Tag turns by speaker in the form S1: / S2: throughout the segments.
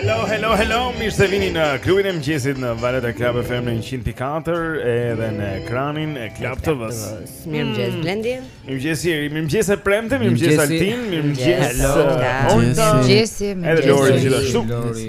S1: Hello, hello, hello, mirë se vini në klubin e mëngjesit në valët e Club FM në 100.4 Edhe në ekranin e Club TV-së
S2: Mirë mëngjes, mm. Blendi
S1: Mirë mëngjes, Jeri, mirë mëngjes e premte, mirë
S3: mëngjes
S1: Altin
S2: Mirë
S1: mëngjes, Olta Mirë
S4: mëngjes, mirë mëngjes Edhe
S3: Lori,
S2: gjithashtu
S3: Lori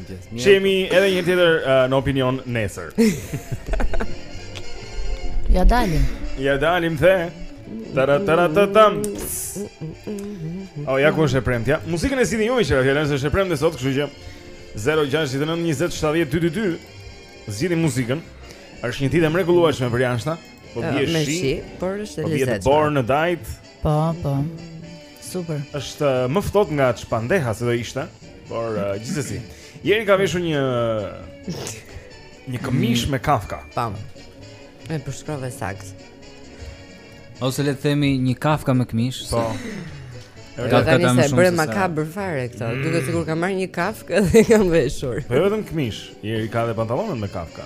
S1: Shihemi edhe një tjetër uh, në opinion nesër.
S4: ja dalim.
S1: Ja dalim the. Tara tara ta tam. Oh, ja ku është e premtja. Muzikën e zgjidhni ju me që ra fjala se është e premte sot, kështu që 069 20 70 222. Zgjidhni muzikën. Është një ditë e mrekullueshme për jashtë. Po bie shi,
S2: por është e
S1: lezetshme. Po
S2: bie
S1: borë në Dajt.
S4: Po, po. Super.
S1: Është eh, më ftohtë nga ç'pandehja se do ishte, por uh, gjithsesi. Jeri ka veshur një një këmishë me kafka.
S2: Pam. E përshkrove saktë.
S3: Ose le të themi një kafkë me këmishë.
S1: Po.
S2: Edhe
S3: ka
S2: tani sa
S3: e
S2: bëre makabër fare këtë.
S1: Mm.
S2: Duket sikur ka marrë një kafkë dhe ka veshur.
S1: Po jo vetëm këmishë, i ka edhe pantallonat me kafka.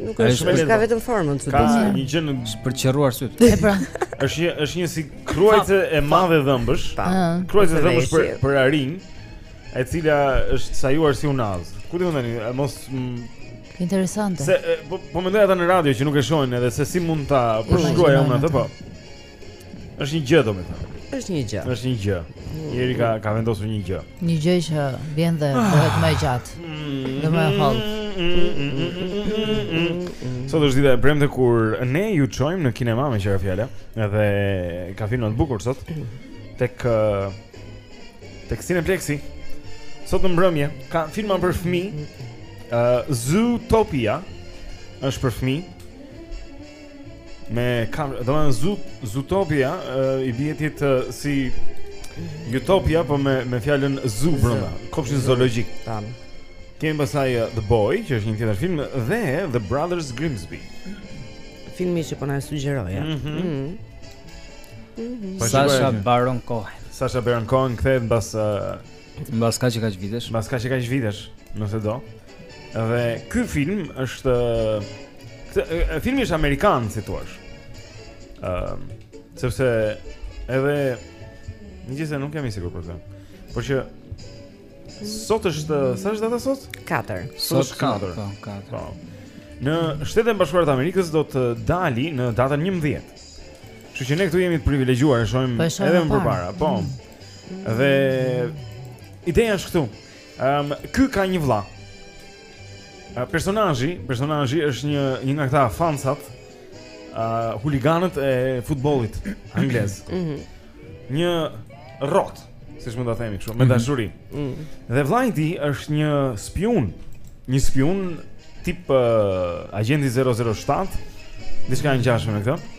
S2: Nuk është
S1: shumë
S2: lehtë. Ka vetëm formën
S1: të
S2: Ka
S1: një gjë si
S3: për të qërruar sytë.
S4: E pra.
S1: Është një është një si kruajtse e madhe dhëmbësh. Kruajtse dhëmbësh për për arin, e cila është sajuar si unazë. Ku di unë tani, mos
S4: Interesante.
S1: Se po, po mendoj ata në radio që nuk e shohin edhe se si mund ta përshkruaj unë atë po. Është një gjë domethënë.
S2: Është një gjë.
S1: Është një gjë. Jeri ka ka vendosur një gjë.
S4: Një gjë që vjen dhe ah. bëhet më e gjatë. Dhe më e hollë.
S1: Sot është dita e premte kur ne ju çojmë në kinema me që ra fjala, edhe ka filma të bukur sot. Tek eh, tek Cineplexi. Sot në mbrëmje ka filma për fëmijë. Uh, Zootopia është për fëmijë. Me kam, domethënë zut Zootopia uh, i vjetit uh, si Utopia po me me fjalën zoo brenda. Kopshti zoologjik.
S2: Tam.
S1: Kemi pasaj uh, The Boy, që është një tjetër film dhe The Brothers Grimsby.
S2: Filmi që po na sugjeroja.
S1: Mm -hmm.
S3: mm
S1: -hmm.
S3: Sasha Baron Cohen.
S1: Sasha Baron Cohen kthehet mbas uh,
S3: Mbas kaq e kaq vitesh.
S1: Mbas kaq e kaq vitesh, nëse do. Dhe ky film është ky filmi është amerikan, si thua. Ëm, ehm, sepse edhe megjithëse nuk jam i sigurt për të. Por që sot është, sa është data sot?
S2: 4.
S1: Sot është 4.
S3: Po, 4.
S1: Po. Në Shtetet e Bashkuara të Amerikës do të dali në datën 11. Kështu që ne këtu jemi të privilegjuar, e shohim
S4: po,
S1: edhe
S4: më
S1: përpara. Po. Mm. Dhe ideja është këtu. Ëm ehm, ky ka një vëlla. Personazhi, personazhi është një një nga këta fansat, ë huliganët e futbollit anglez. Mhm. Një rrot, siç mund ta themi kështu, me mhm. dashuri. Mhm. Dhe vëllai i tij është një spiun, një spiun tip uh, agjenti 007, diçka e ngjashme me këtë.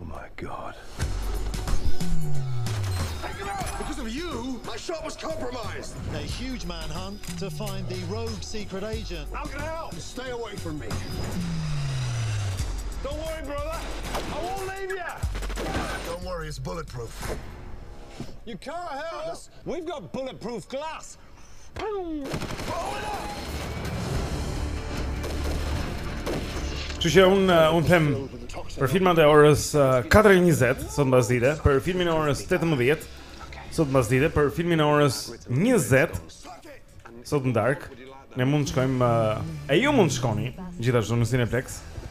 S5: Oh my god.
S6: Because of you, my shot was compromised.
S7: A huge manhunt to find the rogue secret agent.
S6: How can I help? Stay away from me. Don't worry, brother. I won't leave you. Don't worry, it's bulletproof. You can't help us. We've got bulletproof glass.
S1: Kështu që unë uh, unë them për filmat e orës uh, 4.20 sot mbasdite, për filmin e orës 18 sot mbasdite, për filmin e orës 20 sot në darkë, ne mund të shkojmë, uh, e ju mund të shkoni, gjithashtu në
S5: Cineplexx,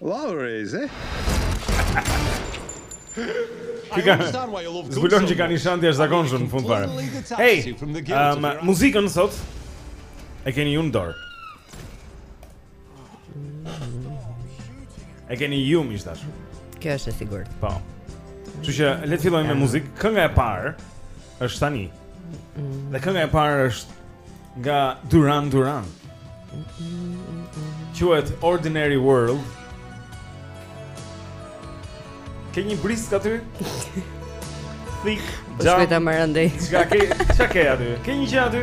S1: Wow, Reze. Zbulon që ka një shans të jashtëzakonshëm në fund fare. Hey, um, muzikën sot e keni ju në dorë. E keni ju më tash.
S2: Kjo është e sigurt.
S1: Po. Kështu që le të fillojmë me muzikë. Kënga e parë është tani. Dhe kënga e parë është Nga Duran Duran. Quhet Ordinary World. Ke një brisk aty? Thikë,
S2: po gjam. Shkoj ta marr andej.
S1: Çka ke? Çka ke aty? Ke një gjë aty?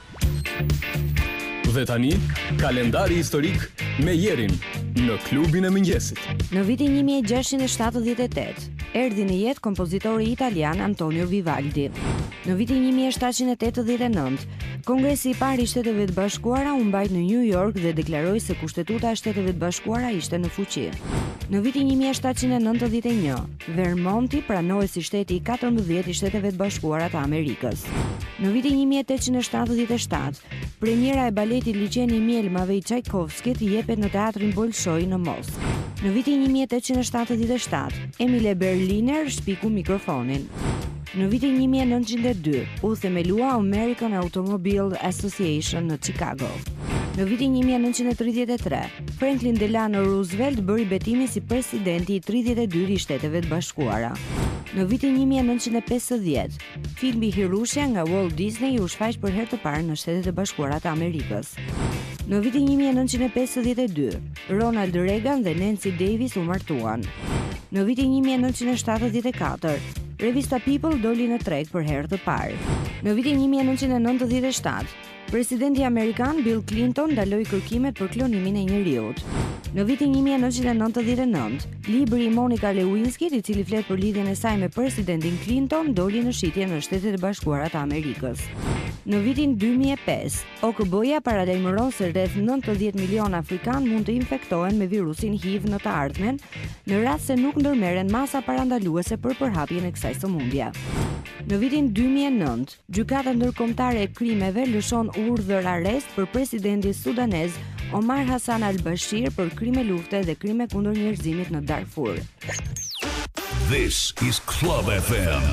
S8: Dhe tani, kalendari historik me Jerin në klubin e mëngjesit.
S9: Në vitin 1678, erdhi në jetë kompozitori italian Antonio Vivaldi. Në vitin 1789, Kongresi i parë i Shteteve të Bashkuara u mbajt në New York dhe deklaroi se Kushtetuta e Shteteve të Bashkuara ishte në fuqi. Në vitin 1791, Vermonti pranohet si shteti i 14 i Shteteve të Bashkuara të Amerikës. Në vitin 1877, premiera e baletit Liqeni i Mjelmave i Çajkovskit jepet në Teatrin Bolshoi në Moskë. Në vitin 1877, Emile Berliner shpiku mikrofonin. Në vitin 1902, u themelua American Automobile Association në Chicago. Në vitin 1933, Franklin Delano Roosevelt bëri betimin si presidenti i 32 i Shteteve të Bashkuara. Në vitin 1950, filmi Hirushja nga Walt Disney u shfaq për herë të parë në Shtetet e Bashkuara të Amerikës. Në vitin 1952, Ronald Reagan dhe Nancy Davis u martuan. Në vitin 1974, revista People doli në treg për herë të parë. Në vitin 1997, Presidenti amerikan Bill Clinton ndaloi kërkimet për klonimin e njeriut. Në vitin 1999, libri i Monica Lewinsky, i cili flet për lidhjen e saj me presidentin Clinton, doli në shitje në Shtetet e Bashkuara të Amerikës. Në vitin 2005, OKB-ja paralajmëron se rreth 90 milionë afrikanë mund të infektohen me virusin HIV në të ardhmen, në rast se nuk ndërmerren masa parandaluese për përhapjen e kësaj sëmundje. Në vitin 2009, Gjykata Ndërkombëtare e Krimeve lëshon urdhër arrest për presidentin sudanez Omar Hassan al-Bashir për krime lufte dhe krime kundër njerëzimit në Darfur.
S10: This is Club FM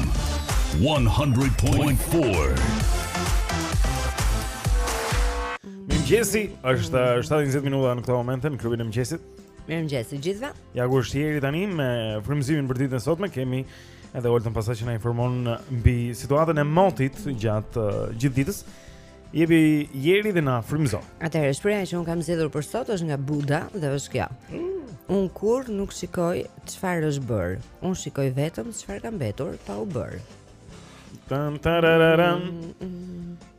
S10: 100.4.
S1: mëngjesi, është 7:20 minuta në këtë moment në klubin e mëngjesit.
S2: Mirëmëngjes të gjithëve.
S1: Ja ku është Jeri tani me frymëzimin për ditën e sotme kemi Edhe Oltën pastaj që na informon mbi situatën e motit gjatë uh, gjithë ditës. Jepi Jeri dhe na frymëzo.
S9: Atëherë shprehja që un kam zgjedhur për sot është nga Buda dhe është kjo. Mm. Un kurrë nuk shikoj çfarë është bërë. Un shikoj vetëm çfarë ka mbetur pa u bërë.
S1: Tan tararam. Mm, mm.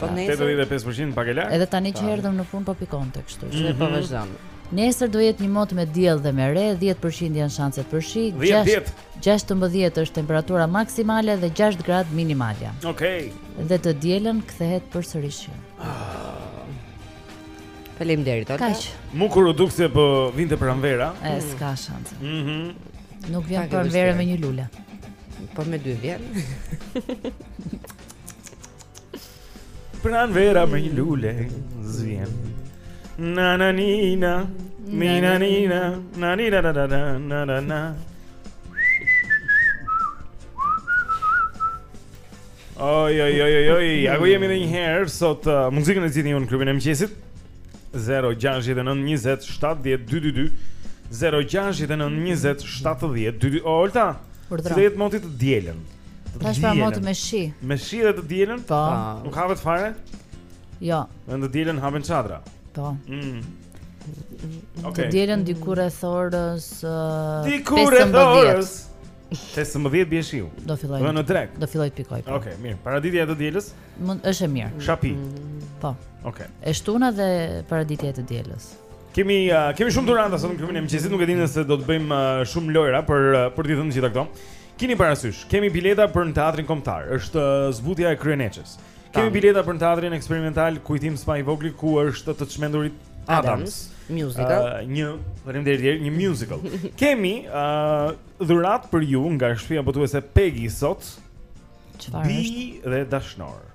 S9: Po nesër
S1: 85% pak e lartë.
S4: Edhe tani që erdhëm në punë po pikonte kështu, që mhm.
S9: po vazhdon.
S4: Nesër do jetë një mot me diell dhe me re, 10% janë shanset për shi,
S1: 10
S4: 16 është temperatura maksimale dhe 6 grad minimale.
S1: Okej. Okay.
S4: Dhe të dielën kthehet përsëri shiu. Ah.
S9: Faleminderit Olta.
S4: Kaq.
S1: Mu ku u duk se po vinte pranvera.
S4: E s'ka shans.
S1: Mhm.
S4: Mm Nuk vjen
S9: pranvera
S4: me një lule.
S9: Po me dy vjen.
S1: Pranvera me një lule s'vjen. Na na ni na. Ni na ni na. Na ni na na na na na na. Oj oj oj oj oj, ja ku jemi dhe një herë sot uh, muzikën e zgjidhni ju në klubin e mëngjesit. 0692070222 0692070222 Olta. Për drejtë. Si moti të dielën.
S4: Tash pra moti me shi.
S1: Me shi dhe të dielën?
S4: Po.
S1: Ah, nuk hapet fare?
S4: Jo.
S1: Në të dielën hapen çadra.
S4: Po.
S1: Mm.
S4: Okay.
S1: Të
S4: dielën diku rreth orës uh, 15.
S1: Diku rreth orës. 15 bie shiu.
S4: Do filloj.
S1: Do në drekë.
S4: Do fillojë të pikojë. Po.
S1: Okej, okay, mirë. Paraditja e të dielës?
S4: Mund është e mirë.
S1: Shapi.
S4: Po.
S1: Okej. Okay.
S4: E shtuna dhe paraditja e të dielës.
S1: Kemi uh, kemi shumë dhurata sot në klubin e mëngjesit, nuk e di nëse do të bëjmë uh, shumë lojra për uh, për të dhënë gjithë këto. Kini parasysh, kemi bileta për në teatrin kombëtar. Është uh, zbutja e Kryeneçës. Kemi bileta për në teatrin eksperimental Kujtim Spahivogli ku është të çmendurit Adams.
S9: Adams musical.
S1: Uh, një, faleminderit, një musical. Kemi uh, Dhuratë për ju nga shtëpia botuese Pegi sot.
S4: Çfarë?
S1: Bij dhe dashnorë.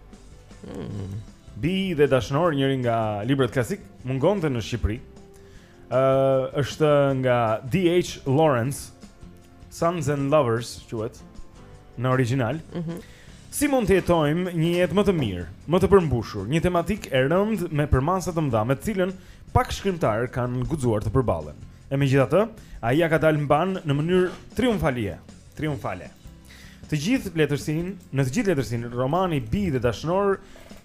S1: Mm. Bij dhe dashnorë, njëri nga librat klasikë, mungonte në Shqipëri. Ë uh, është nga DH Lawrence, Sons and Lovers, quhet në origjinal. Mhm. Mm Si mund të jetojmë një jetë më të mirë, më të përmbushur, një tematikë e rëndë me përmasa të mëdha me të cilën pak shkrimtarë kanë guxuar të përballen. E megjithatë, ai ia ka dalë mbanë në mënyrë triumfalie, triumfale. Të gjithë letërsinë, në të gjithë letërsinë, romani Bij dhe Dashnorë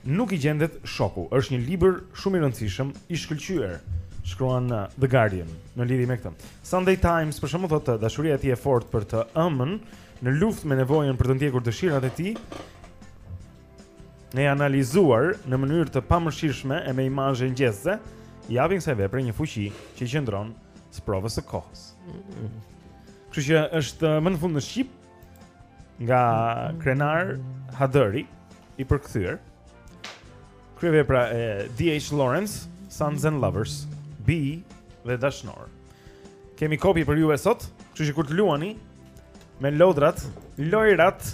S1: nuk i gjendet shoku. është një libër shumë i rëndësishëm, i shkëlqyer, shkruan uh, The Guardian në lidhje me këtë. Sunday Times, për shembull thotë, dashuria e tij e fortë për të ëmën, në luftë me nevojën për të ndjekur dëshirat e tij, E analizuar në mënyrë të pamëshirshme e me imazhe ngjethëse, i japin kësaj vepre një fuqi që qëndron sprovës së kohës. Kështu që është më në fund në shqip nga Krenar Hajdëri i përkthyer. Kryevepra e DH Lawrence, Sons and Lovers, Bij dhe Dashnorë. Kemi kopje për juve sot, kështu që kur të luani me lodrat, lojrat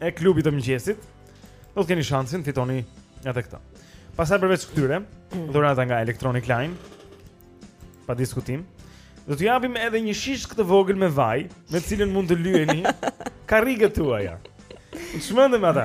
S1: e klubit të mëngjesit, do të keni shansin fitoni edhe këtë. Pastaj përveç këtyre, dhurata nga Electronic Line pa diskutim. Do t'ju japim edhe një shishkë të vogël me vaj, me të cilën mund të lyeni karriget tuaja. Çmendem ata.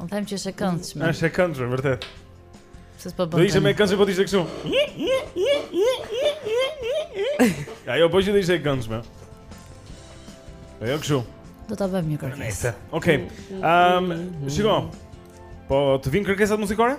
S4: Unë them që është e këndshme.
S1: Është e këndshme, vërtet.
S4: Se s'po bën.
S11: Do ishte më e këndshme po të ishte kështu. Ja, jo, po që të ishte e këndshme. Po jo kështu.
S4: Do ta bëjmë një kërkesë.
S11: Okej. Ehm, shiko. Po të vijnë kërkesat muzikore?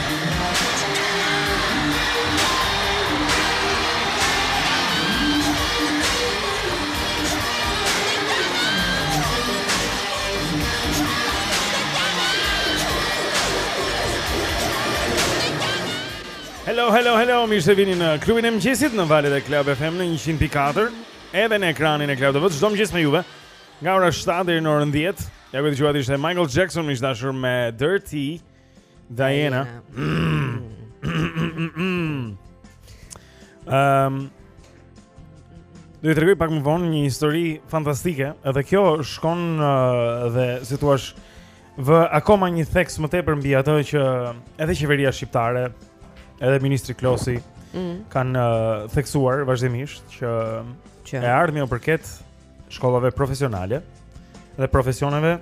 S11: Hello, hello, hello, mirë se vini në klubin e mëngjesit në valët e Club FM në 100.4 Edhe në ekranin e Club TV-së, çdo mëngjes me juve Nga ora 7 deri në orën 10
S1: Ja ky që dëgjuat ishte Michael Jackson, miq të dashur me Dirty Diana. Ehm Do tregoj pak më vonë një histori fantastike, edhe kjo shkon uh, dhe si të thuash vë akoma një theks më tepër mbi atë që edhe qeveria shqiptare, edhe ministri Klosi
S2: mm.
S1: kanë uh, theksuar vazhdimisht që,
S2: që
S1: e ardhmja u përket shkollave profesionale dhe profesioneve,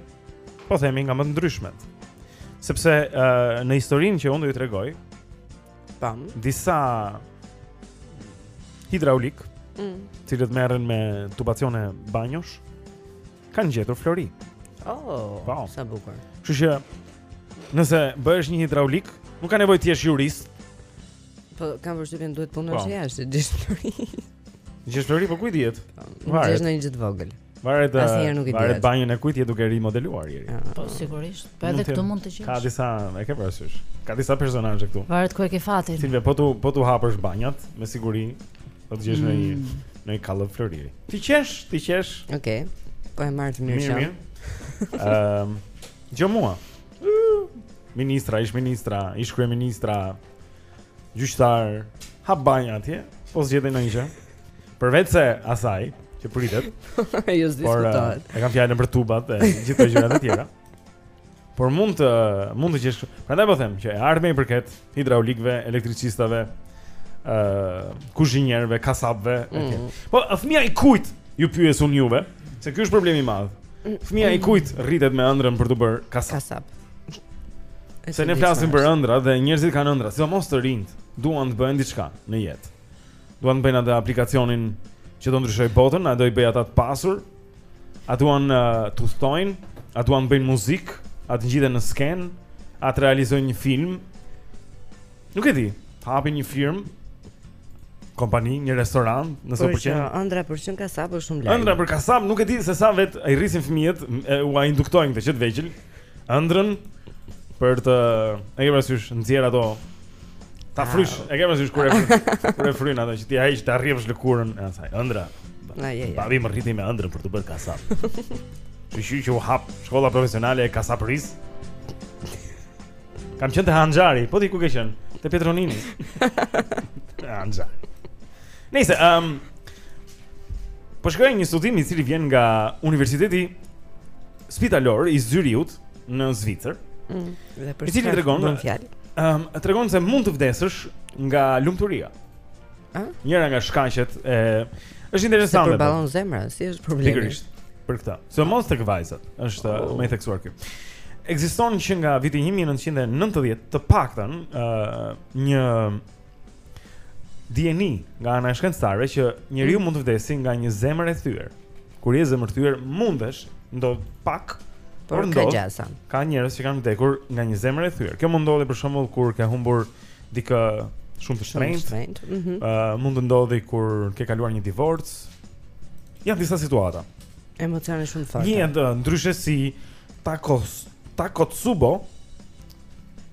S1: po themi nga më të ndryshmet. Sepse uh, në historinë që unë do ju tregoj, disa hidraulikë,
S2: të
S1: cilët merren me tubacione banjosh, kanë gjetur flori.
S2: Oh,
S1: po.
S2: sa bukur.
S1: Kështu që nëse bëhesh një hidraulik, nuk ka nevojë të jesh jurist.
S2: Po, kam vështirë duhet
S1: punën
S2: po. jashtë, gjesh flori.
S1: Gjesh flori po ku i
S2: dihet? Gjesh ndonjë gjë të vogël.
S1: Varet
S2: asnjëherë nuk i dihet.
S1: Varet banjën e kujt je duke rimodeluar Jeri. Ah.
S4: Po sigurisht. Po edhe këtu mund të gjesh.
S1: Ka disa, e ke parasysh. Ka disa personazhe këtu.
S4: Varet ku e ke fatin.
S1: Silve, po t'u po t'u hapësh banjat, me siguri do të gjesh ndonjë
S2: mm.
S1: ndonjë kallëp floriri. Ti qesh, ti qesh.
S2: Okej. Po e marr të mirë
S1: shumë. Ehm, jo mua. Ministra, ish ministra, ish kryeministra, gjyqtar hap banja atje, po s'gjete ndonjë gjë. Përveç se asaj që pritet. Ajo
S2: s'diskutohet eh,
S1: e kam fjalën për tubat e gjithë ato gjërat e tjera. Por mund të mund të gjesh. Prandaj po them që e ardhmja i përket hidraulikëve, elektricistave, ë uh, kuzhinierëve, kasapëve.
S2: Mm.
S1: Po fëmija i kujt ju pyes unë juve? Se ky është problemi i madh. Fëmija i kujt rritet me ëndrrën për t'u bërë kasap.
S2: Kasap.
S1: Se ne flasim për ëndrra dhe njerëzit kanë ëndrra, sidomos të rinjtë, duan të bëhen diçka në jetë. Duan të bëjnë atë aplikacionin që do ndryshojë botën, a do i bëjë ata të pasur? A duan uh, të udhëtojnë? A duan të bëjnë muzikë? A të ngjiten në skenë? A të realizojnë një film? Nuk e di. Hapin një firmë, kompani, një restorant, nëse
S2: u
S1: pëlqen.
S2: Por ëndrra për të qenë kasap është shumë lart.
S1: Ëndrra për kasap nuk e di se sa vetë i rrisin fëmijët, ua induktojnë këtë që të vegjël. Ëndrrën për të, e ke parasysh, nxjerr ato ta ah. frysh. E ke parasysh kur e kur e fryn ato që ti ai që ta rrjevësh lëkurën e asaj. Ëndrra.
S2: Na je.
S1: Babi më rriti me ëndrrën për t'u bërë kasap. Jo shi që u hap shkolla profesionale e kasapërisë. Kam qenë te Hanxhari, po ti ku ke qenë? Te Petronini. Te Hanxhari. Nëse ëm um, Po shkoj te një studim i cili vjen nga Universiteti Spitalor i Zyrihut në Zvicër.
S2: Mm, dhe për çfarë
S1: tregon? Ëm, um, tregon se mund të vdesësh nga lumturia.
S2: Ëh?
S1: Njëra nga shkaqet e është interesante. S'e
S2: përballon zemra, si është problemi?
S1: Pikërisht. Për këtë. Sidomos tek vajzat, është
S2: oh.
S1: më i theksuar këtu. Ekziston që nga viti 1990 të paktën ë uh, një dieni nga ana e shkencëtarëve që njeriu
S2: mm.
S1: mund të vdesë nga një zemër e thyer. Kur je zemër thyer, mundesh, ndodh pak
S2: por
S1: ndodh. Ka njerëz që kanë vdekur nga një zemër e thyer. Kjo mund ndodhi për shembull kur ke humbur ë dikë shumë të shtrenjtë.
S2: Ëh, mhm.
S1: mund të ndodhi kur ke kaluar një divorc. Janë disa situata.
S2: Emocione shumë forte.
S1: Njihet ndryshe si Takos, Takotsubo.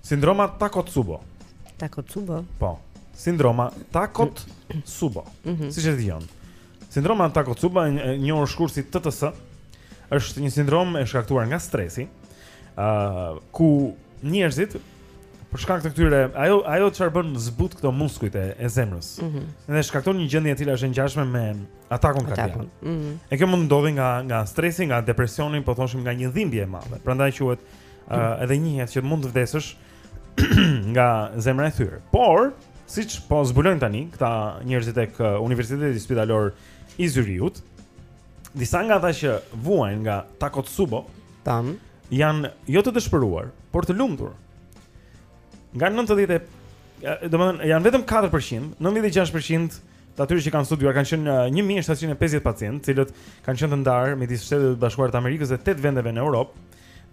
S1: Sindroma Takotsubo.
S2: Takotsubo.
S1: Po. Sindroma Takotsubo.
S2: Mm
S1: -hmm. Siç e shqipton. Sindroma Takotsubo, njohur shkurt si TTS, është një sindrom e shkaktuar nga stresi, ëh, uh, ku njerëzit për shkak të këtyre, ajo ajo çfarë bën zbut këto muskujt e, e zemrës.
S2: Ëh.
S1: Mm dhe shkakton një gjendje e cila është e ngjashme me atakun kardiak.
S2: Ëh. Mm -hmm.
S1: E kjo mund të ndodhi nga nga stresi, nga depresioni, po thoshim nga një dhimbje e madhe. Prandaj quhet ëh uh, edhe njihet që mund të vdesësh nga zemra e thyer. Por, siç po zbulojnë tani këta njerëzit tek Universiteti Spitalor i Zyriut, disa nga ata që vuajnë nga Takotsubo
S2: tan
S1: janë jo të dëshpëruar, por të lumtur. Nga 90 domethënë janë vetëm 4%, 96% të atyre që kanë studiuar kanë qenë 1750 pacientë, të cilët kanë qenë të ndarë midis Shteteve të Bashkuara të Amerikës dhe 8 vendeve në Europë,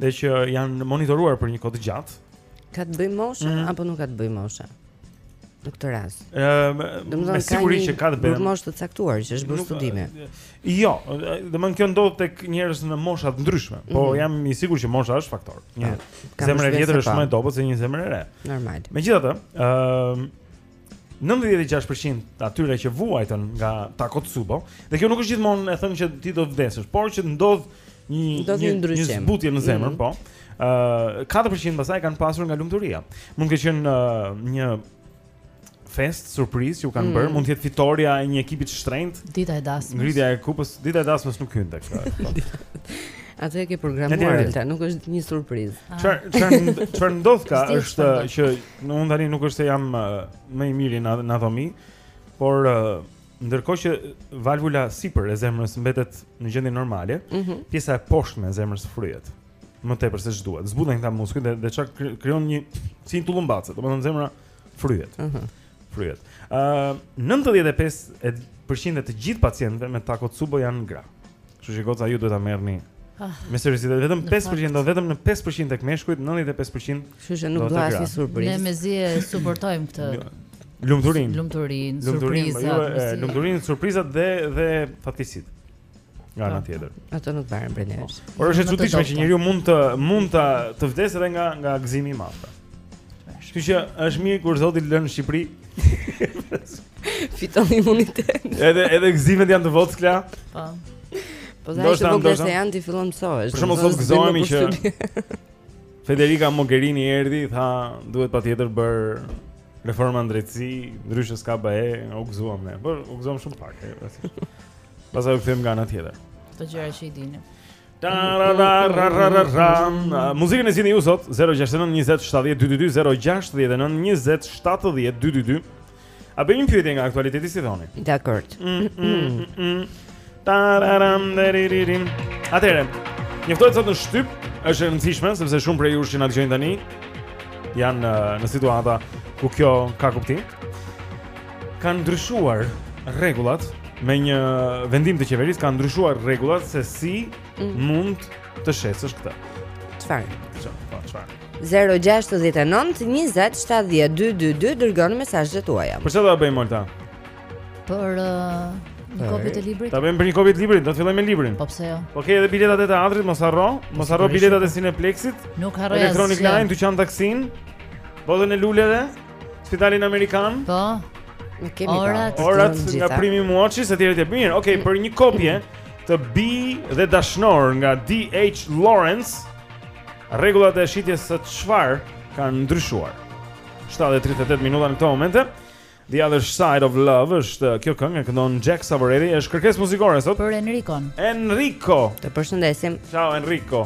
S1: dhe që janë monitoruar për një kohë të gjatë.
S2: Ka të bëjë mosha
S1: mm.
S2: apo nuk ka të bëjë mosha? në këtë rast.
S1: Ëm, me siguri që ka të bëjë.
S2: Një moshë të caktuar që është bërë studime.
S1: Jo, domethënë kjo ndodh tek njerëz në mosha të ndryshme, mm -hmm. po
S2: mhm.
S1: jam i sigurt që mosha është faktor. Një
S2: po,
S1: zemër e vjetër është më e dobët se një zemër e re.
S2: Normal.
S1: Megjithatë, ëm 96% të atyre që vuajtën nga Takotsubo, dhe kjo nuk është gjithmonë e thënë që ti do të vdesësh, por që ndodh një një,
S2: një
S1: zbutje në zemër,
S2: mm -hmm.
S1: po. Ëh, uh, 4% pastaj kanë pasur nga lumturia. Mund të ketë qenë uh, një festë surprizë që u kanë
S4: mm.
S1: bërë, mund të jetë fitorja e një ekipi të shtrenjtë.
S4: Dita e dasmës.
S1: Ngritja e kupës, dita e dasmës nuk hyn tek.
S9: Atë e ke programuar Alta, nuk është një surprizë.
S1: Ah. Çfarë çfarë çfarë
S9: ndodhka
S1: është që unë tani nuk është se jam uh, më i miri në anatomi, por uh, ndërkohë që valvula sipër e zemrës mbetet në gjendje normale,
S9: mm -hmm.
S1: pjesa e poshtme e zemrës fryhet. më tepër se ç'duhet. Zbuten këta muskuj dhe dhe çka krijon një si një tullumbace, domethënë zemra fryhet.
S9: Ëh. Uh -huh.
S1: Fryhet. Ëh, uh, 95% e të gjithë pacientëve me Takotsubo janë gra. Kështu që goca ju duhet ta merrni
S9: Ah.
S1: Me seriozitet, vetëm 5% ndodh vetëm në 5% tek meshkujt, 95%.
S9: Kështu që nuk
S1: doni
S9: asnjë surprizë.
S4: Ne mezi e suportojmë këtë.
S1: Jo.
S4: Lumturinë.
S1: Lumturinë,
S4: surprizat.
S1: Jo, lumturinë, surprizat dhe dhe fatkeqësitë. Nga ana
S4: po,
S1: tjetër.
S9: Ato nuk varen prej nesh.
S1: Por është e çuditshme që njeriu mund të mund të të vdesë edhe nga nga gëzimi i madh. Kështu që është mirë kur Zoti lën në Shqipëri.
S9: Fiton imunitet.
S1: Edhe edhe gëzimet janë të vockla.
S4: Po.
S9: Po sa të vogla janë ti fillon të thuash.
S1: Për shembull sot gëzohemi që Federica Mogherini erdhi, tha duhet patjetër bërë reforma në drejtësi, ndryshe s'ka bëhet, u gëzuam ne. Po u gëzuam shumë pak, e Pastaj u kthejmë nga ana tjetër.
S4: Këto gjëra që i dini.
S1: Muzikën e zgjidhni ju sot 069 20 70 222 069 20 70 222 A bëjmë një pyetje nga aktualiteti si thoni?
S9: Dakord.
S1: Mm, mm, mm, Tararam deriririm. Atëherë, njoftohet sot në shtyp, është e rëndësishme sepse shumë prej jush që na dëgjojnë tani janë në situata ku kjo ka kuptim. Kanë ndryshuar rregullat me një vendim të qeverisë, kanë ndryshuar rregullat se si mm. mund të shesësh këtë.
S9: Çfarë?
S1: Çfarë? Po, çfarë?
S9: 069 20 70 222 Dërgoni mesazhet tuaja
S1: Për çfarë ta bëjmë, Olta?
S4: Për uh, një kopje të librit
S1: Ta bëjmë për një kopje të librit, do të filloj me librin
S4: Po pse jo
S1: Po ke edhe biletat e teatrit, mos harro Mos harro biletat e Cineplexit
S4: Nuk harroj asgjë Elektronik
S1: Line, dyqan taksin Botën e luleve Nuk harroj asgjë Spitalin Amerikan
S4: Po Ne
S9: kemi
S4: orat, pa.
S1: orat nga primi muaci se tjerit e mirë Okej, okay, për një kopje të Bij dhe dashnorë nga D.H. Lawrence Rregullat e shitjes së çfarë kanë ndryshuar 7:38 minuta në këto momente The Other Side of Love është uh, kjo këngë e këndon Jack Savoretti është kërkesë muzikore sot
S4: Për Enrico
S1: Enrico
S9: Të përshëndesim
S1: Ciao Enrico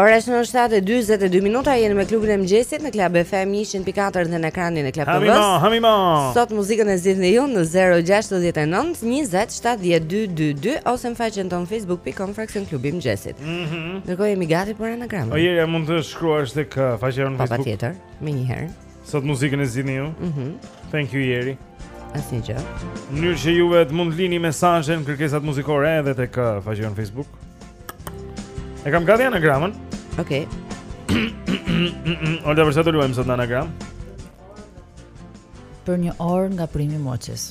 S2: Ora është 7:42 minuta jeni me klubin e mëngjesit në Club FM 104 dhe në ekranin e Club
S1: TV. Hamimo,
S2: Sot muzikën e zgjidhni ju në 069 20 70 222 ose në faqen tonë facebook.com fraksion klubi i mëngjesit.
S1: Mhm.
S2: Mm Ndërkohë jemi gati për anagramën.
S1: Po Jeri mund të shkruash tek uh, faqja jonë në Facebook.
S2: Patjetër, më një herë.
S1: Sot muzikën e zgjidhni ju.
S2: Mhm.
S1: Mm Thank you Jeri.
S2: Asnjë gjë.
S1: Në mënyrë që juve të mund të lini mesazhe dhe kërkesat muzikore edhe tek uh, faqja jonë në Facebook. E kam gati anagramën.
S2: Okej.
S1: Okay. Olta, për çfarë do luajmë sot në anagram?
S4: Për një orë nga primi
S1: Moçes.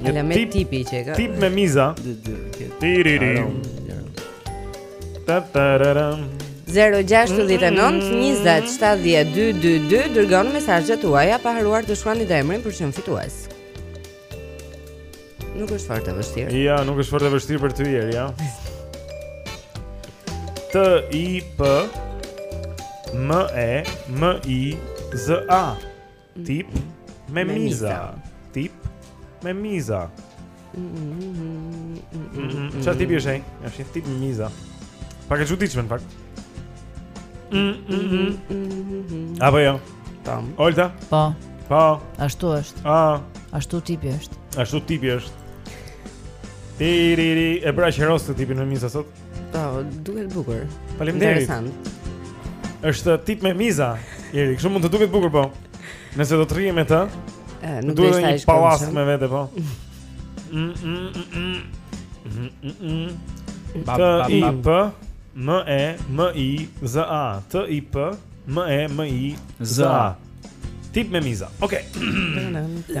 S1: Një tip,
S3: tip, tipi
S2: që ka.
S1: Tip me miza. Tiririm. Ta ta ra ra.
S2: 069 20 70 222 Dërgoni mesazhet tuaja Pa harruar të shkruani edhe emrin për të qenë fitues Nuk është fort e vështirë
S1: Ja, nuk është fort e vështirë për ty Eri, ja T-I-P M-E-M-I-Z-A Tip me miza. Tip me miza. Ça tipi është ai? Është tip me miza. Pak e çuditshme në fakt. Apo jo?
S2: Tam.
S1: Olta?
S4: Po.
S1: Po.
S4: Ashtu është.
S1: A.
S4: Ashtu tipi është.
S1: Ashtu tipi është. Ti ri ri e pra qeros të tipin me miza sot.
S2: Po, duket bukur.
S1: Faleminderit.
S2: Interesant.
S1: Është tip me miza, Eri, kështu mund të duket bukur po. Nëse do të rrihesh me të,
S2: e, nuk do të
S1: të
S2: përplasë
S1: me vete po. Mm, mm, mm, mm. Mm, mm, T I P M E M I Z A T I P M E M I Z A Tip me miza. Okej. Okay.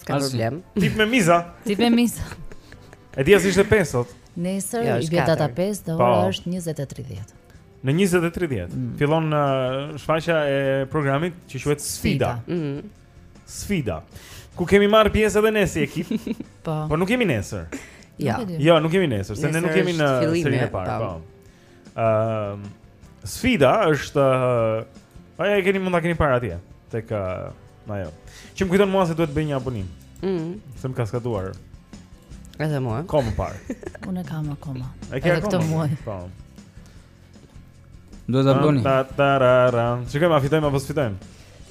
S2: S'ka problem.
S1: Tip me miza.
S4: Tip me miza.
S1: E dija se ishte 5 sot.
S4: Nesër
S2: ja,
S4: i bie data 5 dhe
S1: po.
S4: ora është 20:30.
S1: Në 20:30 mm. fillon uh, shfaqja e programit që quhet Sfida.
S2: Sfida. Mm -hmm.
S1: Sfida. Ku kemi marrë pjesë edhe ne si ekip.
S4: po.
S1: Por nuk jemi nesër.
S2: Ja.
S1: Jo, nuk jemi nesër, se ne nuk jemi në serinë e parë,
S2: po.
S1: po. Ëm sfida është pa e keni mund ta keni parë atje tek ajo. Që më kujton mua se duhet të bëj një abonim.
S2: Ëh. Mm.
S1: Se më ka skaduar.
S2: Edhe mua.
S1: Kam parë.
S4: Unë kam akoma.
S1: E ke
S4: akoma. Këtë muaj.
S1: Po.
S3: Do ta bëni.
S1: Ta ta ra ra. Fitojmë apo s'fitojmë?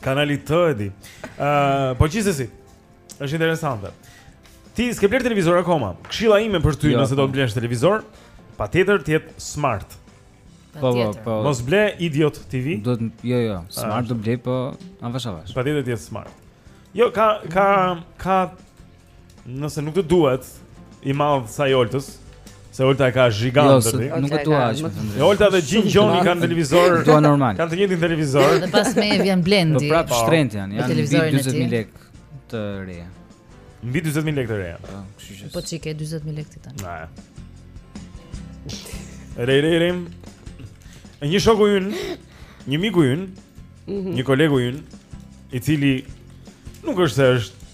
S1: Kanali T e di uh, Po gjithsesi është interesante Ti s'ke blerë televizor akoma Këshilla ime për ty
S3: jo,
S1: nëse do të po. blesh televizor Patjetër të jetë smart
S3: Po, po, po
S1: Mos ble idiot TV
S3: do të, Jo, jo, smart do ble po Avash, avash
S1: Patjetër të jetë smart Jo, ka, ka, ka Nëse nuk të duhet i madh sa i Oltës, se Olta e ka
S3: gjigant
S1: jo,
S3: aty.
S1: Jo,
S3: nuk e dua aq.
S1: Olta dhe Gjin Gjoni kanë televizor.
S3: Dua normal.
S1: Kanë të njëjtin televizor.
S4: Dhe pasmë vjen Blendi.
S3: Po prap shtrenjt janë, janë mbi 40000 lekë të reja.
S1: Mbi 40000 lekë të reja.
S3: Po, kështu që.
S4: Po ç'i ke 40000 lekë tani.
S1: Na. Re re re. Një shoku ynë, një miku ynë,
S2: mhm.
S1: një kolegu ynë, i cili nuk është se është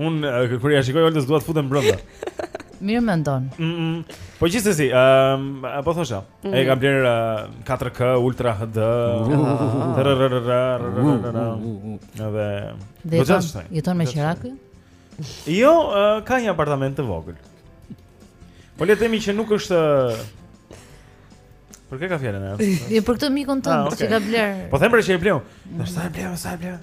S1: Un kur ja shikoj Oltës dua të futem brenda.
S4: Mirë, me nder.
S1: Mm -mm. Po gjithsesi, ëm um, po thosha,
S2: mm.
S1: e ka bler uh, 4K Ultra HD. Edhe do të thoshe.
S4: Jeton me
S1: qera
S4: ky?
S1: Jo, uh, ka një apartament të vogël. Po le të themi që nuk është Për kë ka fjalën ajo?
S4: Jo për këtë mikun tënd
S1: ah,
S4: që ka bler.
S1: Po them për që e bleu. Sa, sa e bleu, sa e bleu?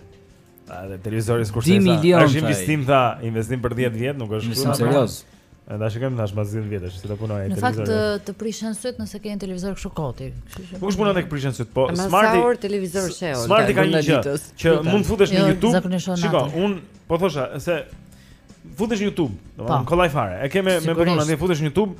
S1: Edhe televizori kurse sa.
S3: 10 milionë.
S1: Është investim tha, investim për 10 vjet, nuk është shumë
S3: serioz.
S1: Edhe shikojmë tash pas 10 vjetësh si do punoj ai televizor.
S4: Në fakt të prishen syt nëse ke një televizor kështu koti.
S1: Ku është puna tek prishen syt? Po
S2: smarti. Sa orë televizor sheh?
S1: Smarti ka një gjë që mund futesh në
S4: jo,
S1: YouTube. Shiko, un po thosha se futesh në YouTube, domethënë po. kollaj fare. E ke me me punon atje futesh në YouTube,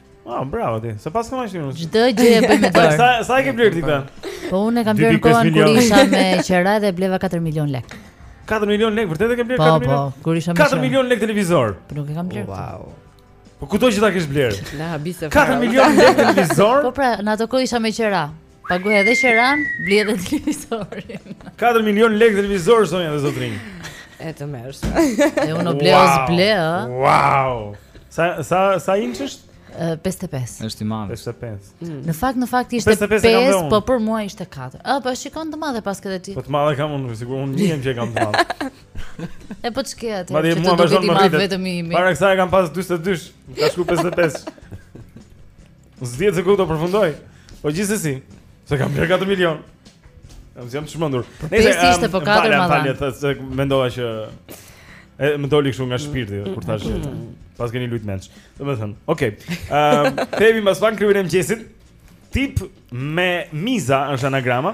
S1: Ah, bravo ti. Sa pas kemi shkruar.
S4: Çdo gjë e bën me dorë.
S1: Sa sa e ke blerë ti këtë?
S4: Po unë kam blerë kohën kur isha me qera dhe bleva 4 milion lek.
S1: 4 milion lek, vërtet e ke
S4: blerë
S1: 4 milion?
S4: Po,
S1: po,
S4: kur isha me
S1: 4 milion lek televizor.
S4: Po nuk e kam blerë.
S2: Wow.
S1: Po kudo që ta kesh blerë.
S2: Na habite.
S1: 4 milion lek televizor?
S4: Po pra, në ato kohë isha me qera. Paguaja edhe qeran, bleva edhe televizorin.
S1: 4 milion lekë televizor zonja dhe zotërinj.
S2: E të mersh.
S4: E unë ble wow. ose ble, ë?
S1: Wow. Sa sa sa inç është?
S4: 55.
S3: Është i madh.
S1: 55. Mm.
S4: Në fakt në fakt ishte 5, po për mua ishte 4. Ë, po shikon të madhe pas këtë ti.
S1: Po të madhe kam unë, sigur unë them që kam të madhe.
S4: e po ç'ke atë?
S1: Madje mua vazhdon më rritet. Para kësaj kam pas 42, kam shku 55. S'di se ku do përfundoj. Po gjithsesi, s'e kam për 4 milion. Jam jam çmendur.
S4: Nëse ishte po 4
S1: më
S4: dha.
S1: Falje, mendova që e më doli kështu nga shpirti kur thash që mm. mos keni lujt mendsh. Domethënë, okay. Ëm, uh, themi bashkë, po kryejmë mëngjesin. Tip me miza është anagrama.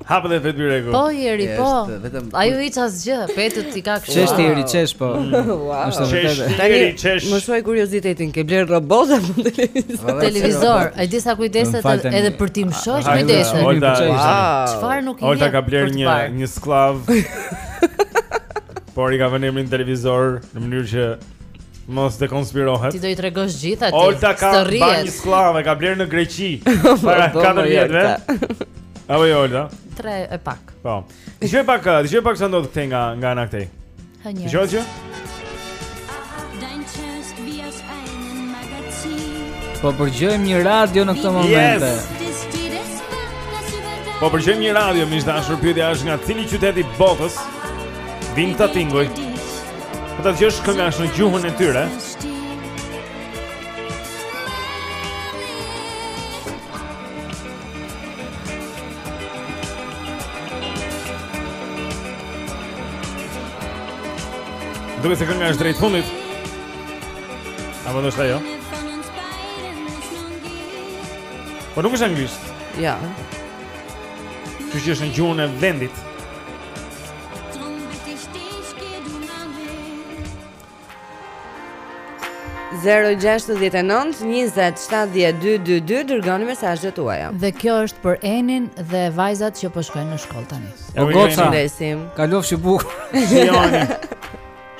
S2: Hap dhe petë byreku.
S4: Po Eri, po.
S12: Është vetëm
S4: Ai u hiç asgjë, petët i ka kështu.
S3: Qesh ti Eri qesh
S2: po.
S3: Është
S6: Qesh
S3: vërtet.
S6: tani Eri, qesh.
S2: më shuaj kuriozitetin, ke bler robot apo televizor?
S4: Televizor, e di sa kujdeset
S3: Më falten-
S4: edhe për tim shoq
S6: Hajde,
S4: kujdeset.
S6: Olta, Olta, Olta,
S2: Wow.
S4: Çfarë nuk i
S6: Olta
S4: vjen
S6: ka bler
S4: për të
S6: një
S4: parë?
S6: një skllav. Por i ka vënë emrin televizor në mënyrë që Mos të konspirohet.
S4: Ti do i tregosh gjithë aty.
S6: Olta ka
S4: blerë
S6: një skllav, ka blerë në Greqi para 4 vjetëve. Apo jo, Olta?
S4: 3 e pak.
S6: Po. Dëgjo pak, dëgjo pak ça ndodh këtej nga nga ana këtej. Hënjë. Dëgjojmë.
S3: Po përgjojmë një radio në këto momente. Yes.
S6: Po përgjojmë një radio, miq të dashur, pyetja është nga cili qytet i botës? Vemi ta dëgjojmë. Po ta dëgjosh kënga është në gjuhën e tyre. Duket se kënga është drejt fundit Apo ndoshta jo? Por nuk është anglisht
S2: Jo
S6: Kjo që është në gjuhën e vendit
S2: Zero gjashtëdhjetë e nëntë njëzet shtatëdhjetë e dy dy dy dërgoni mesazhet tuaja
S4: Dhe kjo është për Enin dhe vajzat që po shkojnë në shkollë tani
S3: O goca, kalofshi bukur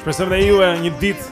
S6: Shpresoj dhe ju e një ditë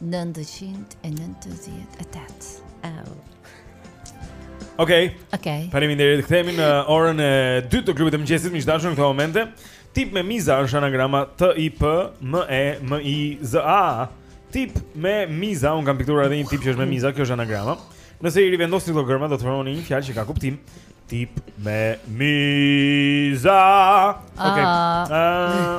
S4: 998. Oh.
S1: Okej.
S4: Okej.
S1: Faleminderit. Kthehemi në orën e dytë të klubit të mëngjesit, miq të dashur, në këto momente. Tip me miza është anagrama T I P M E M I Z A. Tip me miza, un kam pikturuar edhe një tip që është me miza, kjo është anagrama. Nëse i rivendosni këto gërma, do të formoni një fjalë që ka kuptim. Tip me miza. Okej. Ah. Ah.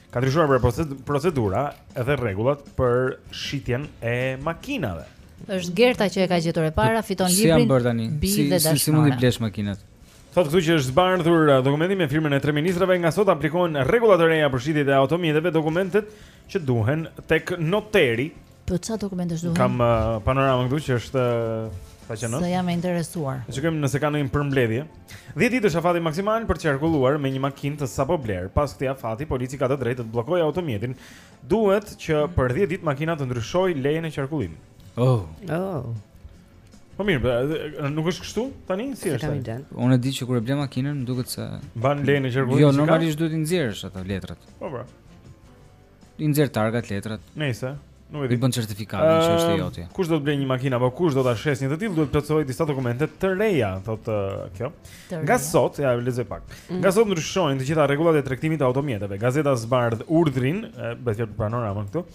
S1: Ka ndryshuar procedura edhe rregullat për shitjen e makinave.
S4: Është Gerta që e ka gjetur e para, fiton librin.
S3: Si bëhet tani?
S4: Bi
S3: si,
S4: dhe
S3: si, si mund
S4: t'i
S3: blesh makinat?
S1: Thotë këtu që është zbardhur uh, dokumenti me firmën e tre ministrave nga sot aplikohen rregulla të reja për shitjet e automjeteve, dokumentet që duhen tek noteri
S4: Po ça dokumentesh duhen?
S1: Kam uh, panoramën këtu që është faqe nëntë.
S4: Se jam e interesuar.
S1: E shikojmë nëse ka ndonjë përmbledhje. 10 ditë është afati maksimal për të qarkulluar me një makinë të sapoblerë. Pas këtij afati, policia ka të drejtë të bllokojë automjetin. Duhet që për 10 ditë makina të ndryshojë lejen e qarkullimit.
S3: Oh.
S2: Oh.
S1: Po mirë, pra, nuk është kështu tani si është?
S2: Kam idenë.
S3: Unë e di që kur e ble makinën, më duket se
S1: mban lejen e qarkullimit.
S3: Jo, normalisht duhet t'i nxjerrësh ato letrat.
S1: Po pra. Po.
S3: I nxjerr targat, letrat.
S1: Nëse, nuk e di.
S3: I bën certifikatën uh, që është
S1: i
S3: joti.
S1: Kush do të blejë një makinë apo kush do ta shesë një të tillë duhet të plotësojë disa dokumente të reja, thotë uh, kjo. Nga sot, ja lexoj pak.
S2: Mm.
S1: Nga sot ndryshojnë të gjitha rregullat e tregtimit të automjeteve. Gazeta zbardh urdhrin, bëhet fjalë për panoramën këtu.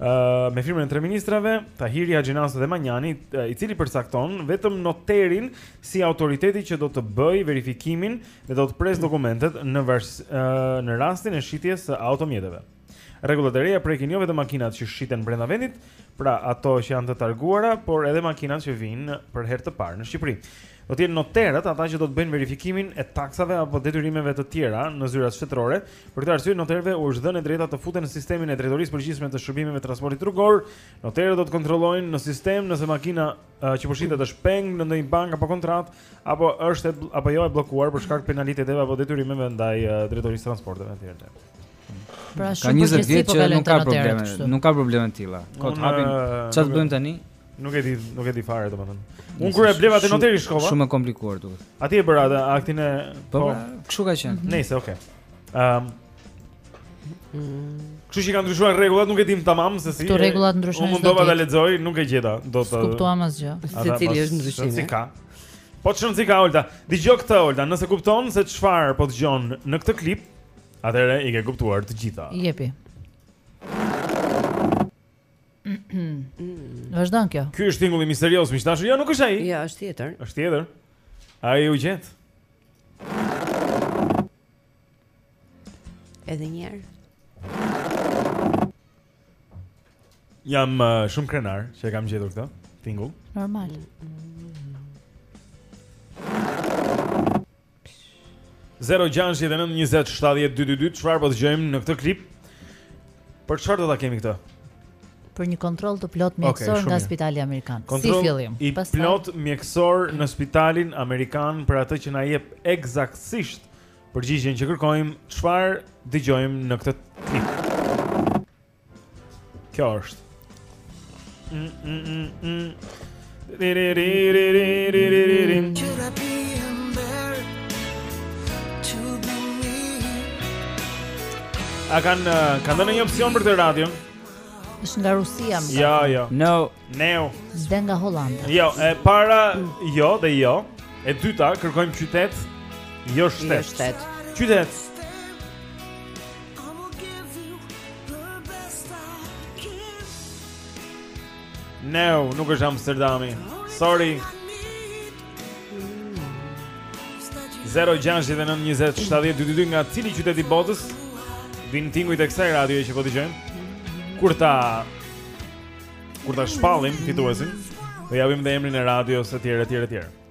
S1: Ë uh, me firmën e tre ministrave, Tahiri, Haxhinasto dhe Manjani, uh, i cili përcakton vetëm noterin si autoriteti që do të bëjë verifikimin uh, dhe do të presë dokumentet në vars, në rastin e shitjes së automjeteve. Rregullat e reja prekin jo vetëm makinat që shiten brenda vendit, pra ato që janë të targuara, por edhe makinat që vijnë për herë të parë në Shqipëri. Do të jenë noterët ata që do të bëjnë verifikimin e taksave apo detyrimeve të tjera në zyrat shtetërore. Për këtë arsye noterëve u është dhënë e drejta të futen në sistemin e Drejtorisë Përgjithshme të Shërbimeve të Transportit Rrugor. Noterët do të kontrollojnë në sistem nëse makina që po shitet është peng në ndonjë bankë apo kontratë apo është apo jo e bllokuar për shkak të penaliteteve apo detyrimeve ndaj drejtorisë së transporteve etj etj.
S4: Pra
S3: ka 20 vjet
S4: po
S3: që nuk ka probleme, nuk ka probleme të tilla. Kot hapin. Çfarë të bëjmë tani?
S1: Nuk e di, nuk e di fare domethënë. Unë kur e bleva te noteri shkova.
S3: Shumë e komplikuar duket.
S1: Aty e bëra aktin e
S3: Po, po. kështu ka qenë. Mhm.
S1: Nëse, okay. Ehm, Kështu që kanë ndryshuar rregullat, nuk e dim tamam se si.
S4: Këto rregullat ndryshojnë. U
S1: mundova ta lexoj, nuk e gjeta. Nuk
S4: kuptuam asgjë.
S2: Se cili është ndryshimi.
S1: Si ka? Po çon si ka Olta. Dëgjoje këtë Olta, nëse kupton se çfarë po dëgjon në këtë klip, atëherë i ke kuptuar të gjitha.
S4: Jepi. Vazhdon kjo.
S1: Ky është tingulli misterioz, miq të dashur? Jo nuk është ai.
S2: Jo, është tjetër.
S1: Është tjetër. Ai u gjet.
S2: Edhe një herë.
S1: Jam uh, shumë krenar që e kam gjetur këtë tingull.
S4: Normal
S1: mm -hmm. 069 20 70 222. Çfarë po dëgjojmë në këtë klip Për çfarë do ta kemi këtë?
S4: Për një kontroll të
S1: plotë
S4: mjekësor
S1: okay,
S4: nga Spitali Amerikan.
S1: Kontroll
S4: si fillim.
S1: I Pastaj... plotë mjekësor në Spitalin Amerikan për atë që na jep ekzaktësisht përgjigjen që kërkojmë, çfarë dëgjojmë në këtë klip. Kjo është. A kanë uh, kanë dhënë një opsion për te radion?
S4: Është nga Rusia, më.
S1: Jo, jo.
S3: No,
S1: no.
S4: Edhe nga Holanda.
S1: Jo, e para jo dhe jo. E dyta kërkojmë qytet, jo shtet.
S2: Jo shtet.
S1: Qytet. No, nuk është Amsterdami. Sorry. 0692070222 nga cili qytet i botës vjen tingulli i kësaj radioje që po dëgjojmë kur ta kur ta shpallim fituesin do japim dhe emrin e radios etj etj etj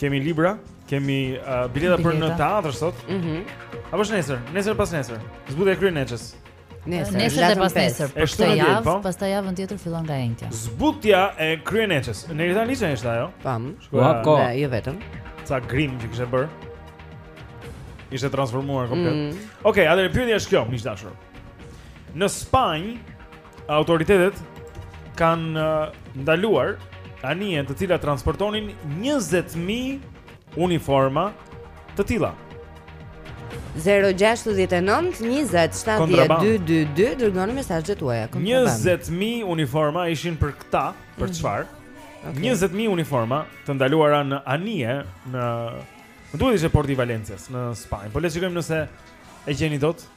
S1: Kemi libra, kemi uh, bileta për në teatr sot.
S2: Mhm.
S1: Mm Apo është nesër, nesër pas nesër. Zbutja e kryeneçes.
S2: Nesër,
S4: nesër dhe pas nesër. Për këtë javë,
S1: po?
S4: pastaj javën tjetër fillon nga e enjtja.
S1: Zbutja e kryeneçes. Nevila Nisa është ajo.
S2: Pam.
S3: Shkua, po,
S2: ne, jo vetëm.
S1: Sa grim që kishte bërë. Ishte transformuar komplet.
S2: Mm.
S1: Okej, okay, atëherë pyetja është kjo, miq të dashur. Në Spanjë autoritetet kanë uh, ndaluar anije të cilat transportonin 20.000 uniforma të tilla.
S2: 0-6-19-27-12-22 Dërgoni me sa gjithë uaja
S1: 20.000 uniforma ishin për këta Për
S2: mhm.
S1: çfarë
S2: mm -hmm. okay.
S1: 20.000 uniforma të ndaluara në Anije Në më duket ishte porti i Valencias në Spanjë Po le të shikojmë nëse e gjeni dot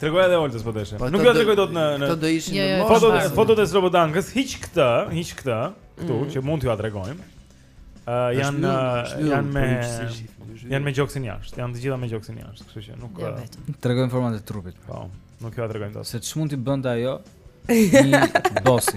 S1: Tregoja edhe Oltës po deshe.
S13: Po,
S1: Nuk
S13: ia
S1: tregoj dot në në
S13: foto do ishin
S4: jo, jo,
S13: në
S1: fotot fotot e Slobodankës, hiqe këtë, hiqe këtë, këtu
S2: mm.
S1: që mund t'jua tregojmë. Ë janë janë me janë me gjoksin jashtë, janë të gjitha me gjoksin jashtë, kështu që nuk
S3: tregojmë format e trupit.
S1: Po, nuk jua tregojmë dot.
S3: Se ç'mund t'i bënte ajo? Bosi.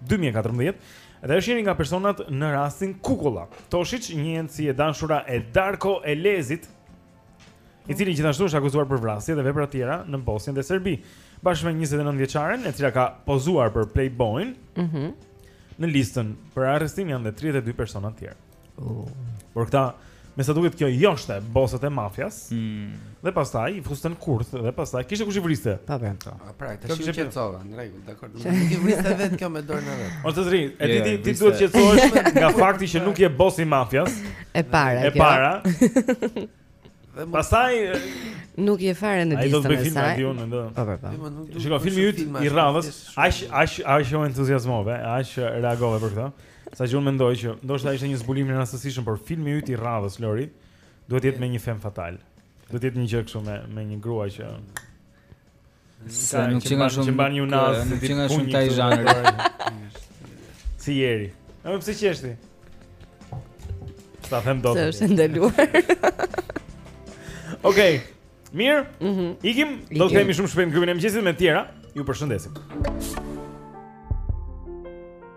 S1: dy mijë e
S3: katërmbëdhjetë, dhe
S1: është njëra nga personat në rastin Kukulla. Toshiq njihet si e dashura e Darko Elezit, i cili gjithashtu është akuzuar për vrasje dhe vepra të tjera në Bosnjë dhe Serbi, bashkë me 29 vjeçaren, e cila ka pozuar për Playboy-n.
S2: Mhm.
S1: Në listën për arrestim janë dhe 32 persona të tjerë.
S2: Oh.
S1: Por këta Me sa duket kjo joshte bosët e mafias.
S3: Mm.
S1: Dhe pastaj i fuste në kurth dhe pastaj kishte kush i vriste.
S2: Pa vend
S13: to. Ah
S1: pra,
S13: tash
S1: i
S13: qetësova, në rregull, dakord. Nuk i vriste vetë kjo me dorën e vet.
S1: Ose zri, e
S3: di
S1: ti ti duhet të qetësohesh nga fakti që nuk je bos i mafias.
S2: E para.
S1: E para. Pastaj
S2: nuk je fare në listën e saj.
S1: Ai do të
S2: bëjë Po po.
S13: Jo,
S1: Shiko filmi yt i
S13: rradhës,
S1: aq aq u entuziazmove, aq reagove për këtë. Saqë unë mendoj që ndoshta ishte një zbulim i rastësishëm, por filmi yt i rradhës Lori duhet të jetë me një fem fatal. Duhet të jetë një gjë kështu me me një grua që
S3: Se nuk
S1: qenka
S3: shumë
S1: Që mban një nazë
S3: Nuk
S1: qenka
S3: shumë taj
S1: zhanër Si jeri A pse qeshte S'e them dot
S2: Se është ndaluar
S1: Okej Mirë
S2: mhm.
S1: Ikim Do të kthehemi shumë shpejt në Klubin e Mëngjesit me të tjera Ju përshëndesim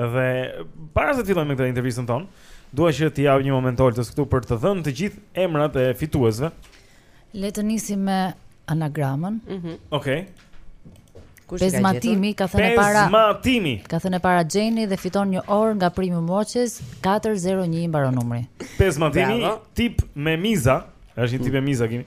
S1: Dhe para se të fillojmë me këtë intervistën tonë, dua që t'i jap një moment oltës këtu për të dhënë të gjithë emrat e fituesve.
S4: Le të nisim me anagramën.
S2: Mhm.
S1: Mm Okej. Okay.
S2: Kush e ka
S4: gjetur? ka thënë para.
S1: Pezmatimi.
S4: Ka thënë para Xheni dhe fiton një orë nga Premium Watches 401 mbaron numri.
S1: Pezmatimi tip me miza, është një tip me miza kimi.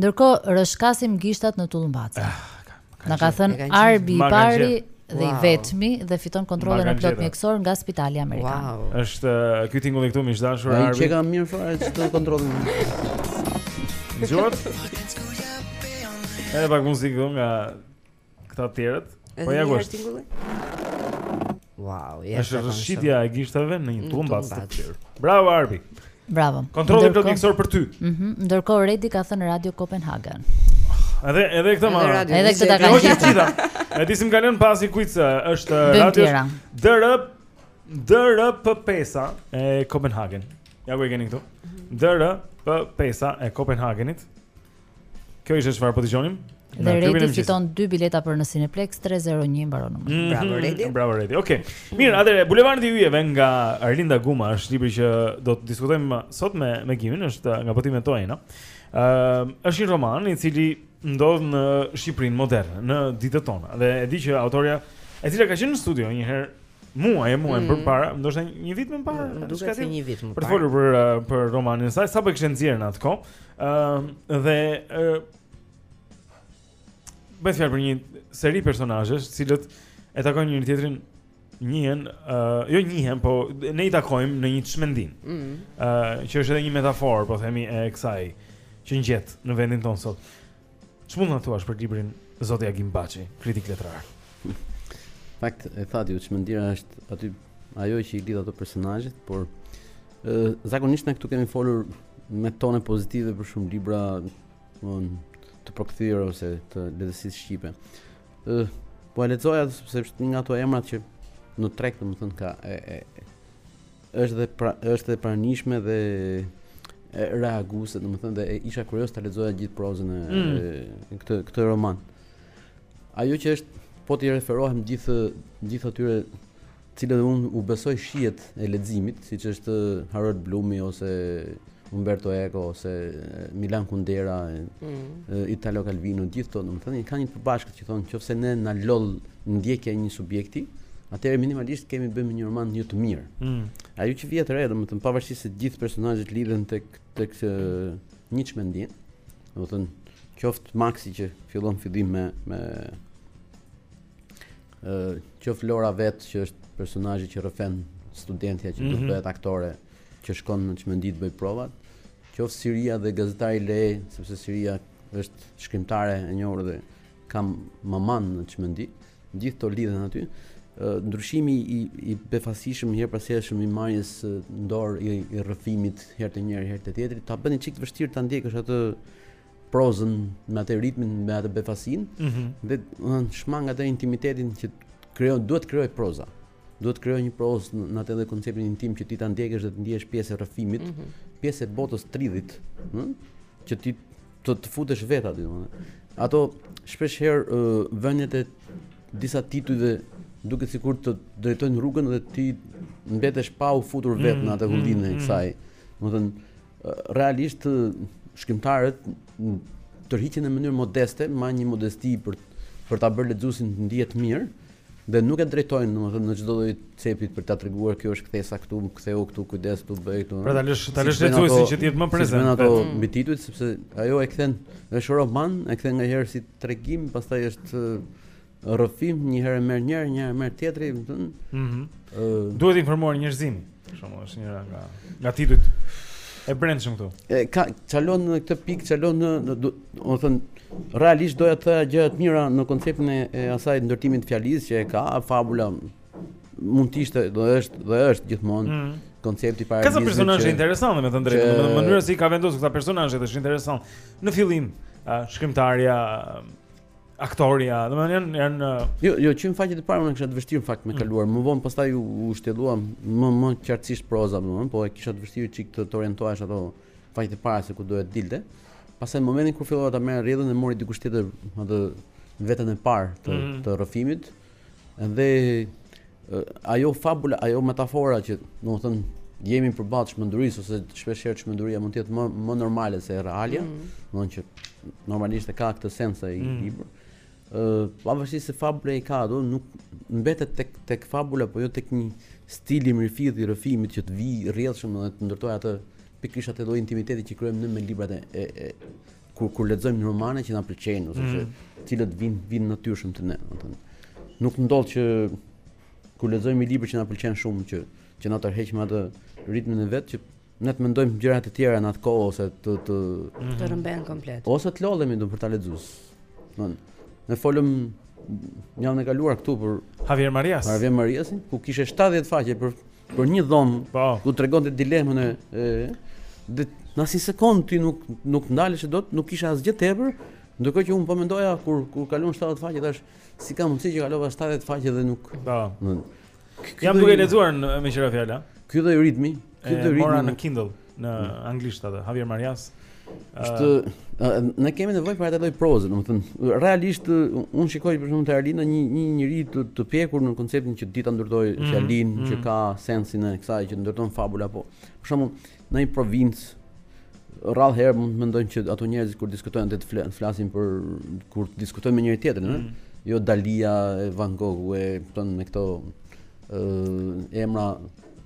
S4: Ndërkohë, rrëshkasim gishtat në tullumbace. Na ka thënë Arbi i pari dhe i vetmi dhe fiton kontrollin e plot mjekësor nga Spitali Amerikan.
S2: Wow.
S1: Është ky tingulli këtu miq të
S13: dashur
S1: Arbi.
S13: Ai që ka mirë fare çdo kontroll.
S1: Gjot. Edhe pak muzikë nga Këta të tjerët. Po ja dëgjosh.
S2: Wow, ja.
S1: Është rrëshqitja e gishtave në një tumbas të tjerë. Bravo Arbi.
S4: Bravo.
S1: Kontrolli plot mjekësor për ty.
S4: Mhm. Mm Ndërkohë Redi ka thënë Radio Copenhagen.
S1: Edhe edhe këtë më.
S2: Edhe
S4: këtë ta
S1: ka.
S4: Jo
S1: gjitha. Ne disim kanë lënë pasi quiz është Radio
S4: DR
S1: DR P5 e Copenhagen. Ja ku e keni këtu. DR P5 e Copenhagenit. Kjo ishte çfarë po dëgjonim?
S4: Dhe Redi fiton 2 bileta për në Cineplex 301 mbaron numri.
S1: Mm -hmm.
S2: Bravo Redi.
S1: Bravo Redi. Okej. Okay. Mirë, atëre Bulevardi i Yjeve nga Arlinda Guma është libri që do të diskutojmë sot me me Gimin, është uh, nga botimet Toena? Ëm, uh, është një roman i cili ndodh në Shqipërinë moderne, në ditët tona. Dhe e di që autorja, e cila ka qenë në studio një herë muaj e muaj
S2: mm.
S1: për para, ndoshta një vit më parë, mm,
S2: duket se një vit më parë.
S1: Për të folur për uh, për romanin e saj, sapo e kishte nxjerrë në atë kohë, Ëm uh, dhe uh, bëhet fjalë për një seri personazhesh, të cilët e takojnë njëri tjetrin njihen, uh, jo njihen, po ne i takojmë në një çmendinë. Ëh,
S2: mm.
S1: uh, që është edhe një metaforë, po themi e kësaj që ngjet në vendin tonë sot. Ç'mund të thuash për librin Zoti Agim Baçi, kritik letrar?
S13: Fakt e thatë ju çmendina është aty ajo që i lidh ato personazhet, por ë zakonisht ne këtu kemi folur me tone pozitive për shumë libra, domthonë të përkthyer ose të letërsisë shqipe. ë Po e lexoja sepse është një nga ato emrat që në treg domethënë ka e, e, Është dhe pra, është e pranishme dhe reaguese, domethënë dhe isha kurioz ta lexoja gjithë prozën e,
S1: mm.
S13: e këtë këtë roman. Ajo që është po t'i referohem gjithë gjithë atyre të cilëve unë u besoj shijet e leximit, siç është Harold Blumi ose Umberto Eco ose Milan Kundera,
S2: mm.
S13: Italo Calvino, gjithë këto, domethënë kanë një të përbashkët që thonë nëse ne na lodh ndjekja e një subjekti, atëherë minimalisht s'kemi të bëjmë me një roman një të mirë.
S1: Mm.
S13: Ajo që vihet re, domethënë pavarësisht se të gjithë personazhet lidhen tek tek një çmendinë, domethënë qoftë Maxi që fillon fillim me me Ë, qoftë Flora vetë që është personazhi që rrëfen studentja që do të mhm. bëhet aktore, që shkon në çmendinë të bëjë provat, qoftë Siria dhe gazetari Lei, sepse Siria është shkrimtare e njohur dhe ka mamanë në çmendinë, gjithë këto lidhen aty. Ë, ndryshimi i i befasishëm herë pas herë shumë i marrjes në dorë i, i rrëfimit herë të njëri herë të tjetrit, ta bën një çik të vështirë ta ndjekësh atë prozën me atë ritmin, me atë befasinë,
S1: mm -hmm.
S13: dhe uh, shmang atë intimitetin që krijon, duhet të krijojë proza. Duhet të krijojë një prozë në atë edhe konceptin intim që ti ta ndjekësh dhe të ndihesh pjesë e rrëfimit,
S2: mm -hmm.
S13: pjesë e botës tjetër, ëh, hm? që ti të, të futesh vetë aty, domethënë. Ato shpesh herë uh, vëniet e disa titujve duket sikur të drejtojnë rrugën dhe ti mbetesh pa u futur vetë
S1: mm -hmm.
S13: në atë hullinë mm -hmm. e
S1: mhm.
S13: kësaj. Domethënë, Realisht shkrimtarët tërhiqen në mënyrë modeste, me një modesti për për ta bërë lexuesin të ndihet mirë dhe nuk e drejtojnë domethënë në çdo lloj cepi për ta treguar kjo është kthesa këtu, kthehu këtu, kujdes këtu bëj këtu.
S1: Pra ta lësh ta lësh lexuesin që të jetë më prezent.
S13: Si ato mm. mbititujt sepse ajo e kthen është roman, e kthen nganjëherë si tregim, pastaj është rrëfim një herë merr njëri, një herë merr tjetri, domethënë.
S1: Mhm.
S13: Mm
S1: Duhet informuar njerëzimi. Për shembull, është njëra nga nga titujt e brendshëm këtu.
S13: E ka çalon në këtë pikë, çalon në, në domethënë realisht doja të thoja gjëra të mira në konceptin e, e asaj ndërtimit të fjalisë që e ka fabula mund të ishte do është do është gjithmonë
S1: mm -hmm.
S13: koncepti para.
S1: Ka sa personazhe interesante me të drejtë,
S13: që...
S1: në mënyrë si i ka vendosur këta personazhe është interesant. Në fillim, shkrimtarja aktorja, domethënë janë
S13: jo jo që në faqet e para e kisha të vështirë në fakt me mm. kaluar. Më vonë pastaj u, u shtjellua më më qartësisht proza domethënë, po e kisha të vështirë çik të, të orientohesh ato faqet e para se ku duhet të dilte. Pastaj në momentin kur fillova ta marr rrjedhën e mori dikush tjetër atë vetën e parë të
S1: mm.
S13: të rrëfimit, Dhe ajo fabula, ajo metafora që, domethënë, jemi përballë çmendurisë ose shpesh herë çmenduria mund të jetë më më normale se realja,
S2: mm -hmm.
S13: domethënë që normalisht e ka këtë sens ai
S1: mm.
S13: libër. Ë, uh, pavarësisht se fabula i ka, do nuk mbetet tek tek fabula, por jo tek një stil i mirëfilltë i rrëfimit që të vijë rrjedhshëm dhe të ndërtojë atë pikërisht atë lloj intimiteti që krijojmë ne me librat e e, e Kur kur lexojmë një romane që na pëlqejnë ose që
S1: mm.
S13: të cilat vijnë vijnë natyrshëm te ne, domethënë. Nuk ndodh që kur lexojmë një libër që na pëlqen shumë që që na tërheq me atë ritmin e vet që ne të mendojmë gjëra të tjera në atë kohë ose të të mhm.
S2: të rëmben komplet.
S13: Ose të lodhemi do për ta lexuar. Domthon, ne folëm javën e kaluar këtu për
S1: Javier Marias.
S13: Javier Mariasin, ku kishte 70 faqe për për një dhomë
S1: po.
S13: ku tregonte dilemën e dhe në asnjë sekond ti nuk nuk ndalesh dot, nuk kishte asgjë tepër, ndërkohë që un po mendoja kur kur kalova 70 faqe thashë si ka mundësi që kalova 70 faqe dhe nuk
S1: po. Jam duke lexuar me qira fjala.
S13: Ky lloj ritmi, ky lloj ritmi.
S1: Mora në Kindle. në anglisht atë Javier Marias.
S13: Është ne kemi nevojë për atë lloj proze, domethënë realisht unë shikoj për shembull te Arlina një një njeri të të pjekur në konceptin që di ta
S1: ndërtojë
S13: mm, fjalinë
S1: mm.
S13: që ka sensin e kësaj që ndërton fabula apo për shembull në një provincë rrallë herë mund të mendojmë që ata njerëzit kur diskutojnë do të flasin për kur diskutojnë me njëri tjetrin,
S1: mm.
S13: jo Dalia e Van Gogh e thonë me këto emra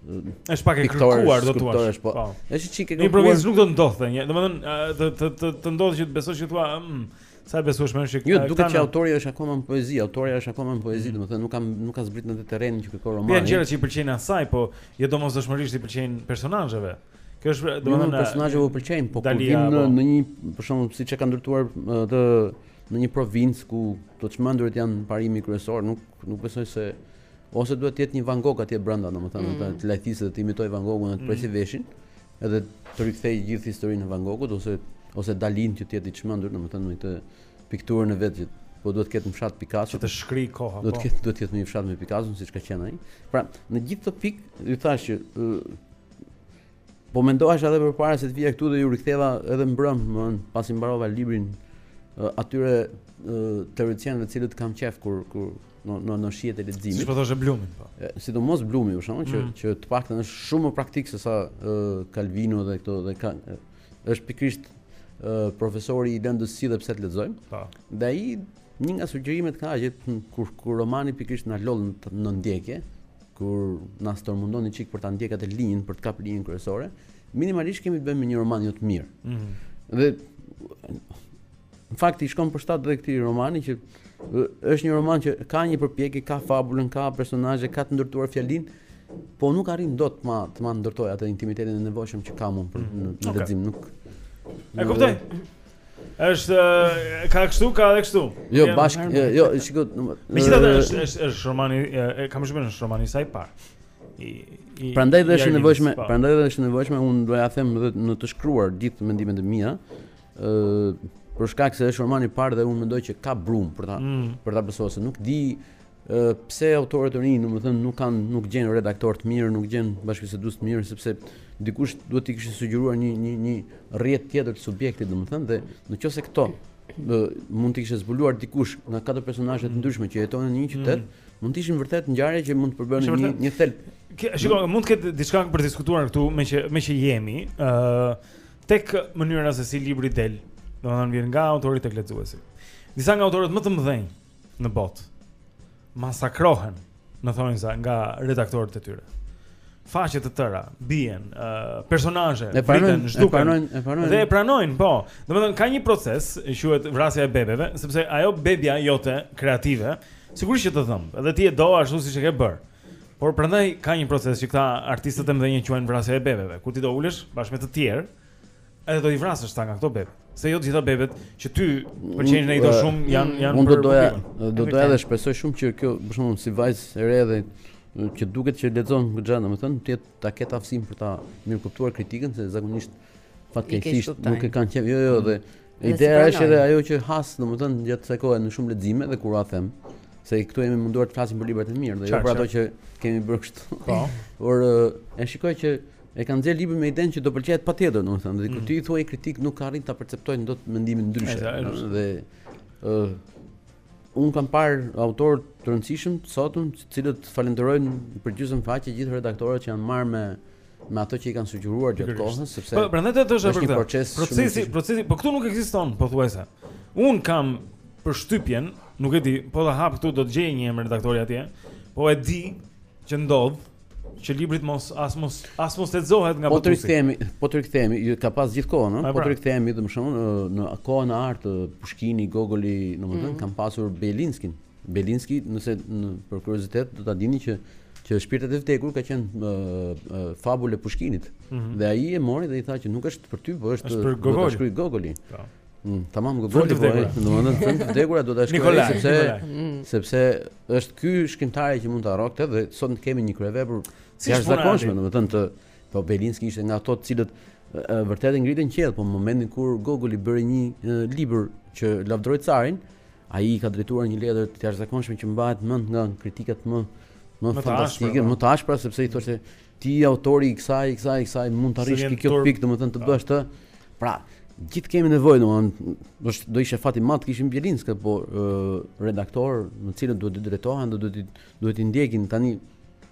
S1: Është pak e kërkuar do të
S13: thuash. Po. po. Është çik
S1: e kërkuar. Në provincë nuk do të ndodhte një. Domethënë të të të të ndodhë që të besosh që thua, ëh, mm, sa e besueshme është që.
S13: Jo, duket që autori është akoma në poezi, autori është akoma në poezi, mm. domethënë nuk ka nuk ka zbritur në atë terrenin që kërkon romani.
S1: Janë gjëra që i pëlqejnë asaj, po jo domosdoshmërisht i pëlqejnë personazheve. Kjo është
S13: domethënë personazheve u pëlqejnë, po kur vin në në një për shembull siç e ka ndërtuar atë në një provincë ku të çmendurit janë parimi kryesor, nuk nuk besoj se Ose duhet të jetë një Van Gogh atje brenda, domethënë,
S2: mm.
S13: të, të lajthisë dhe të imitojë Van Gogun dhe të
S1: presë
S13: mm. veshin, edhe të rikthejë gjithë historinë e Van Gogut ose ose Dalinë që të jetë i çmendur, domethënë me këtë pikturën e vet që po duhet të ketë në fshat Picasso.
S1: Të shkrijë
S13: kohën.
S1: Do
S13: të po. ketë do të jetë një fshat me Picasso siç ka qenë ai. Pra, në gjithë këtë pikë, ju thashë që Po mendohesha edhe përpara se të vija këtu dhe iu riktheva edhe mbrëm, domethënë pasi mbarova librin atyre teoricienëve të cilët i kam qejf kur kur në në në shijet e leximit.
S1: Si po thoshe Blumin po.
S13: Sidomos Blumi për shkakun që
S1: mm.
S13: që të paktën është shumë më praktik sesa Calvino dhe këto dhe ka është pikërisht profesori i lëndës si dhe pse të lexojmë.
S1: Po.
S13: Dhe ai një nga sugjerimet ka që kur kur romani pikërisht na lodh në ndjekje, kur na stërmundon një çik për ta ndjek atë linjën, për të kapur linjën kryesore, minimalisht kemi të bëjmë me një roman jo të mirë.
S1: Mm -hmm.
S13: Dhe në fakt i shkon për shtat dhe këtij romani që është një roman që ka një përpjekje, ka fabulën, ka personazhe, ka të ndërtuar fjalinë, po nuk arrin dot të ma të ma ndërtojë atë intimitetin e nevojshëm që kam unë për mm -hmm. në, në
S1: okay.
S13: lexim, nuk.
S1: E kuptoj. Është ka kështu ka edhe kështu.
S13: Jo bashkë, jo, jo, shikoj.
S1: Megjithatë është është është romani, kam shumë është romani i saj i parë. I i
S13: Prandaj dhe është e nevojshme,
S1: po.
S13: prandaj dhe është e nevojshme unë do ia them dhe në të shkruar gjithë mendimet e mia. ë për shkak se është romani i parë dhe unë mendoj që ka brumë për ta
S1: mm.
S13: për ta përsosur se nuk di Pse autorët e rinj, domethënë nuk kanë nuk gjejnë redaktorë të mirë, nuk gjejnë bashkëbisedues të mirë sepse dikush duhet t'i kishte sugjeruar një një një rrjet tjetër të subjektit, domethënë dhe në qoftë se këto mund t'i kishte zbuluar dikush nga katër personazhe të ndryshme që jetonin në një qytet, mm. mund të ishin vërtet ngjarje që mund të përbënin një një thelb.
S1: Shiko, mund të ketë diçka për të diskutuar këtu meqë meqë jemi, ë uh, tek mënyra se si libri del. Domethënë vjen nga autori tek lexuesi. Disa nga autorët më të mëdhenj në botë masakrohen, në thonjëza nga redaktorët e tyre. Faqe të tëra bien, uh, personazhe vriten, zhduken.
S13: E pranojnë,
S1: Dhe e pranojnë, po. Domethënë ka një proces që quhet vrasja e bebeve, sepse ajo bebja jote kreative, sigurisht që të dhemb, edhe ti e do ashtu siç e ke bër. Por prandaj ka një proces që këta artistët e mëdhenj quajnë vrasja e bebeve, ku ti do ulesh bashkë me të tjerë. Edhe do i vrasësh ca nga këto bebet. Se jo të gjitha bebet që ty pëlqejnë e i do shumë janë janë
S13: Unë do doja do doja dhe shpresoj shumë që kjo për shembull si vajzë e re dhe që duket që lexon goxha domethënë të ta ketë aftësinë për ta mirëkuptuar kritikën se zakonisht fatkeqësisht nuk e kanë qenë jo jo dhe
S2: mm.
S13: ideja është edhe ajo që has domethënë gjatë kësaj kohe në shumë lexime dhe kur ua them se këtu jemi munduar të flasim për librat e mirë dhe jo për ato që kemi bërë kështu
S1: po
S13: por e shikoj që E ka nxjerr librin me idenë që do pëlqehet patjetër, domethënë, dhe kur
S1: mm.
S13: ti i thua një kritik nuk arrin ta perceptojnë dot mendimin ndryshe.
S1: E sa,
S13: dhe ë uh, un kam parë autorë të rëndësishëm sot, un, të cilët falënderojnë për gjysmë faqe gjithë redaktorët që janë marrë me me ato që i kanë sugjeruar gjatë kohës, sepse
S1: Po, prandaj do të thosh për këtë. Procesi, procesi, po këtu nuk ekziston pothuajse. Un kam përshtypjen, nuk e di, po ta hap këtu do të gjej një emër redaktori atje. Po e di që ndodh, që libri të mos as mos as mos lexohet nga
S13: po të rikthehemi po të rikthehemi ju ka pas
S1: gjithë
S13: kohën po
S1: pra.
S13: të rikthehemi do të them në kohën e artë Pushkini Gogoli domethënë
S1: mm.
S13: kanë pasur Belinskin Belinski nëse në, për kuriozitet do ta dini që që shpirtet e vdekur ka qenë uh, fabulë e Pushkinit
S1: mm -hmm.
S13: dhe ai e mori dhe i tha që nuk është për ty po është,
S1: është për
S13: Gogolin.
S1: Gogoli. Po.
S13: Mm, tamam, Gogoli, po, domethënë të vdekura do ta
S1: shkruajë,
S13: sepse,
S2: mm.
S13: sepse është ky shkrimtari që mund ta rrokte dhe sot ne kemi një kryevepër
S1: të
S13: jashtëzakonshme, domethënë të, po Belinski ishte nga ato të cilët vërtet e ngriti në qiell, po në momentin kur Gogoli bëri një libër që lavdëroi carin, ai i ka drejtuar një letër të jashtëzakonshme që mbahet mend nga kritikat më, më,
S1: më
S13: fantastike,
S1: ashpra, po.
S13: më të ashpra, sepse i thoshte Ti je autori i kësaj, i kësaj, i kësaj, mund të arrish te kjo pikë, domethënë të bësh të. Pra, gjithë kemi nevojë domethënë, do të do ishte fat i madh të kishim Bjelinskë, po redaktor, të cilët duhet të drejtohen, do duhet të duhet të ndjekin tani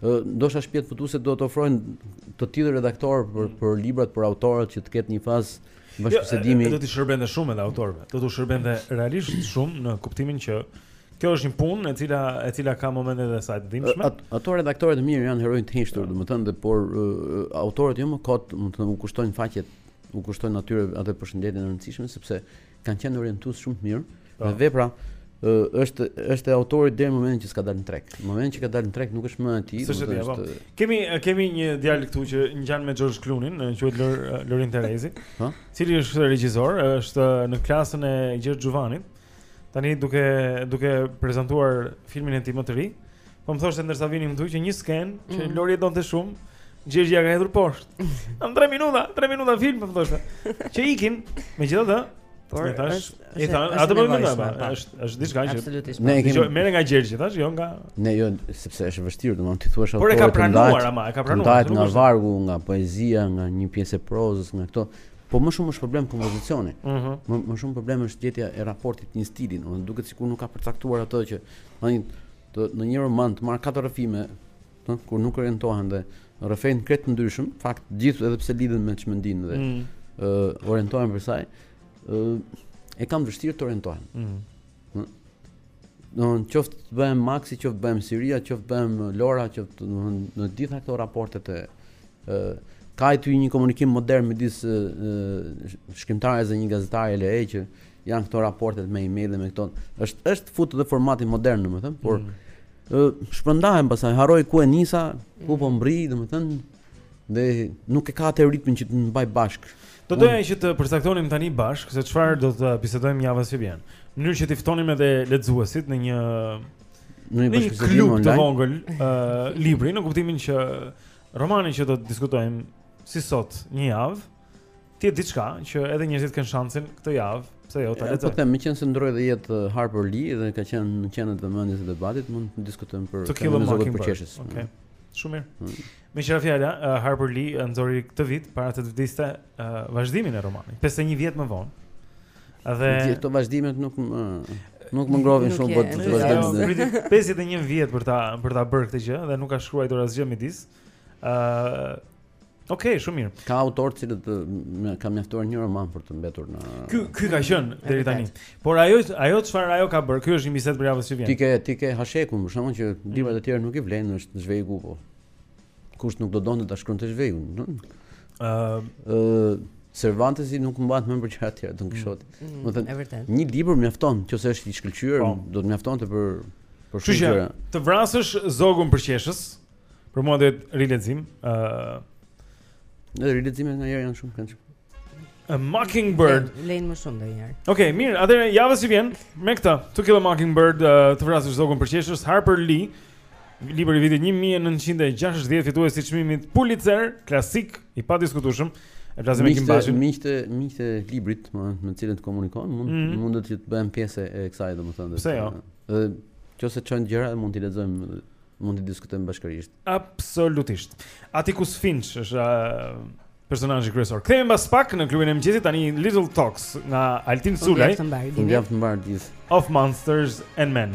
S13: ndoshta shtëpitë botuese do të ofrojnë të tillë redaktor për për librat për autorët që të ketë një fazë
S1: jo, bashkëbisedimi. Jo, do të shërbente shumë edhe autorëve. Do të shërbente realisht shumë në kuptimin që Kjo është një punë e cila e cila ka momente të saj të dhimbshme.
S13: At, ato redaktorë të mirë janë heronj të heshtur, domethënë, dhe por uh, autorët jo më kot, domethënë u kushtojnë faqet, u kushtojnë atyre atë përshëndetjen e rëndësishme sepse kanë qenë orientues shumë të mirë dhe po. vepra është është e autorit deri në momentin që s'ka dalë në treg. Në momentin që ka dalë në treg nuk është më e tij,
S1: është. Po. Kemi kemi një djalë këtu që ngjan me George Clooney-n, quhet Lor, Lorin Terezi,
S13: ha?
S1: i cili është regjisor, është në klasën e Gjergj Xhuvanit. Tani duke duke prezantuar filmin e tij më të ri, po më thoshte ndërsa vinim këtu që një skenë mm.
S2: që
S1: Lori e donte shumë, Gjergji ia ka hedhur poshtë. Në 3 minuta, 3 minuta film po më thoshte. Që ikin, megjithatë,
S2: Por
S1: e thash, e
S2: thash,
S1: atë po më
S2: ndaj,
S1: është është diçka që
S2: absolutisht.
S13: Ne kemi
S1: marrë nga Gjergji, thash, jo nga.
S13: Ne jo, sepse është vështirë, domethënë ti thua se
S1: Por e ka pranuar ama, e ka pranuar.
S13: Ndahet nga vargu, nga poezia, nga një pjesë e prozës, nga këto. Po më shumë është problem kompozicioni.
S1: Ëh.
S13: Uh -huh. Më shumë problem është gjetja e raportit të një stili, domethënë duket sikur nuk ka përcaktuar atë që ai të në një roman të marr katër rrëfime, ëh, kur nuk orientohen dhe rrëfejnë krejt ndryshëm, fakt gjithë edhe pse lidhen me çmendinë dhe
S1: mm.
S13: ëh mm. uh, orientohen për saj, ëh uh, e kam vështirë të
S1: orientohem.
S13: Ëh. Mm. Do të qoftë të bëhem Maxi, qoftë të bëhem Siria, qoftë të bëhem Lora, qoftë do të në të gjitha këto raporte të ë ka aty një komunikim modern midis shkrimtares dhe një gazetare le e që janë këto raportet me email dhe me këto. Është është futur dhe formati modern, domethënë, por
S1: mm.
S13: shpërndahem pastaj, harroj ku e nisa, ku po mbërrij, domethënë, Dhe nuk e ka atë ritmin që të mbajë bashkë.
S1: Do doja që të përcaktonim tani bashkë se çfarë do të bisedojmë javën që vjen. Në mënyrë që t'i ftonim edhe lexuesit në një
S13: në një
S1: klub të vogël, ë uh, libri në kuptimin që romani që do të diskutojmë si sot një javë Të jetë diçka që edhe njerëzit kanë shansin këtë javë, pse jo ta
S13: lexojnë. Po them, meqenëse ndërroi dhe jetë uh, Harper Lee dhe ka qenë në qendër të vëmendjes së debatit, mund të diskutojmë për Të vrasësh
S1: zogun
S13: përqeshës.
S1: Okej. Shumë mirë.
S13: Hmm.
S1: Meqë ra fjala, uh, Harper Lee uh, nxori këtë vit para se të vdiste uh, vazhdimin e romanit, 51 vjet më vonë. Dhe...
S13: Këto vazhdimet nuk më... Nuk më
S2: ngrohin
S13: shumë botë të
S1: vazhdimin. 51 vjet për ta për ta bërë këtë gjë dhe nuk ka shkruar dot asgjë midis. Ëh, uh, Okej, okay, shumë mirë.
S13: Ka autorë të cilëve u ka mjaftuar një roman për të mbetur në
S1: Ky ky ka qenë deri tani. Por ajo ajo çfarë ajo ka bërë? Kjo është një bisedë për javën që vjen.
S13: Ti ke ti ke Hashekun, për shkakun që librat e tjerë nuk i vlen, është Shvejku po. Kush nuk do donte ta shkruante Shvejkun, do?
S1: Ëh,
S13: ëh Servantesi nuk mbahet mend për gjëra të tjera, Don Kishoti.
S2: Mm,
S13: mm,
S2: domethënë,
S13: një libër mjafton, nëse është i shkëlqyer,
S1: po.
S13: do të mjaftonte për për shumë gjëra.
S1: Të vrasësh zogun përqeshës, Për mua duhet rilexim. Ë
S13: uh, Në rileximet nganjëherë janë shumë të këndshme.
S1: A Mockingbird.
S2: Lejnë më shumë ndonjëherë.
S1: Okej, okay, mirë, atëherë javës që vjen me këtë. To Kill a Mockingbird, uh, të vrasësh zogun përqeshës, Harper Lee, libri i vitit 1960 fitues i çmimit Pulitzer, klasik i padiskutueshëm. E flasim me Kim Bashin.
S13: Miqtë, miqtë e librit, më me të cilën të komunikon, mund
S1: mm
S13: -hmm. mund të të bëjmë pjesë e kësaj, domethënë.
S1: Pse jo?
S13: Ë, nëse çojnë gjëra, mund t'i lexojmë Mund të diskutojmë bashkërisht.
S1: Absolutisht. Atticus Finch është personazhi kryesor. Kthehemi mbas pak në klubin e mëngjesit tani Little Talks nga Altin Sulaj.
S2: Fundjavë të
S13: mbarë gjithë.
S1: Of Monsters and Men.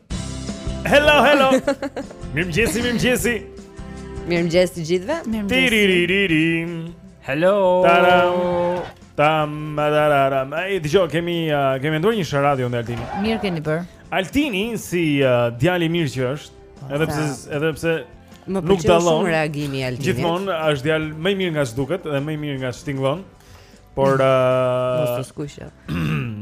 S1: Hello, hello. Mirëmëngjesi, mirëmëngjesi.
S2: Mirëmëngjesi të gjithëve. Mirëmëngjesi.
S1: Tiririririm.
S3: Hello.
S1: Taram. Tam, madararam. E, dëgjo, kemi, uh, kemi menduar një sharadio me Altinin.
S4: Mirë keni bërë.
S1: Altini, si uh, djalë i mirë që është, edhe pse, edhe pse
S2: Më
S1: nuk dallon.
S2: Më pëlqeu shumë reagimi i Altinit.
S1: Gjithmonë është djalë më i mirë nga ç'duket dhe më i mirë nga ç'tingëllon. Por
S2: ë
S1: uh...
S2: mos të skuqem.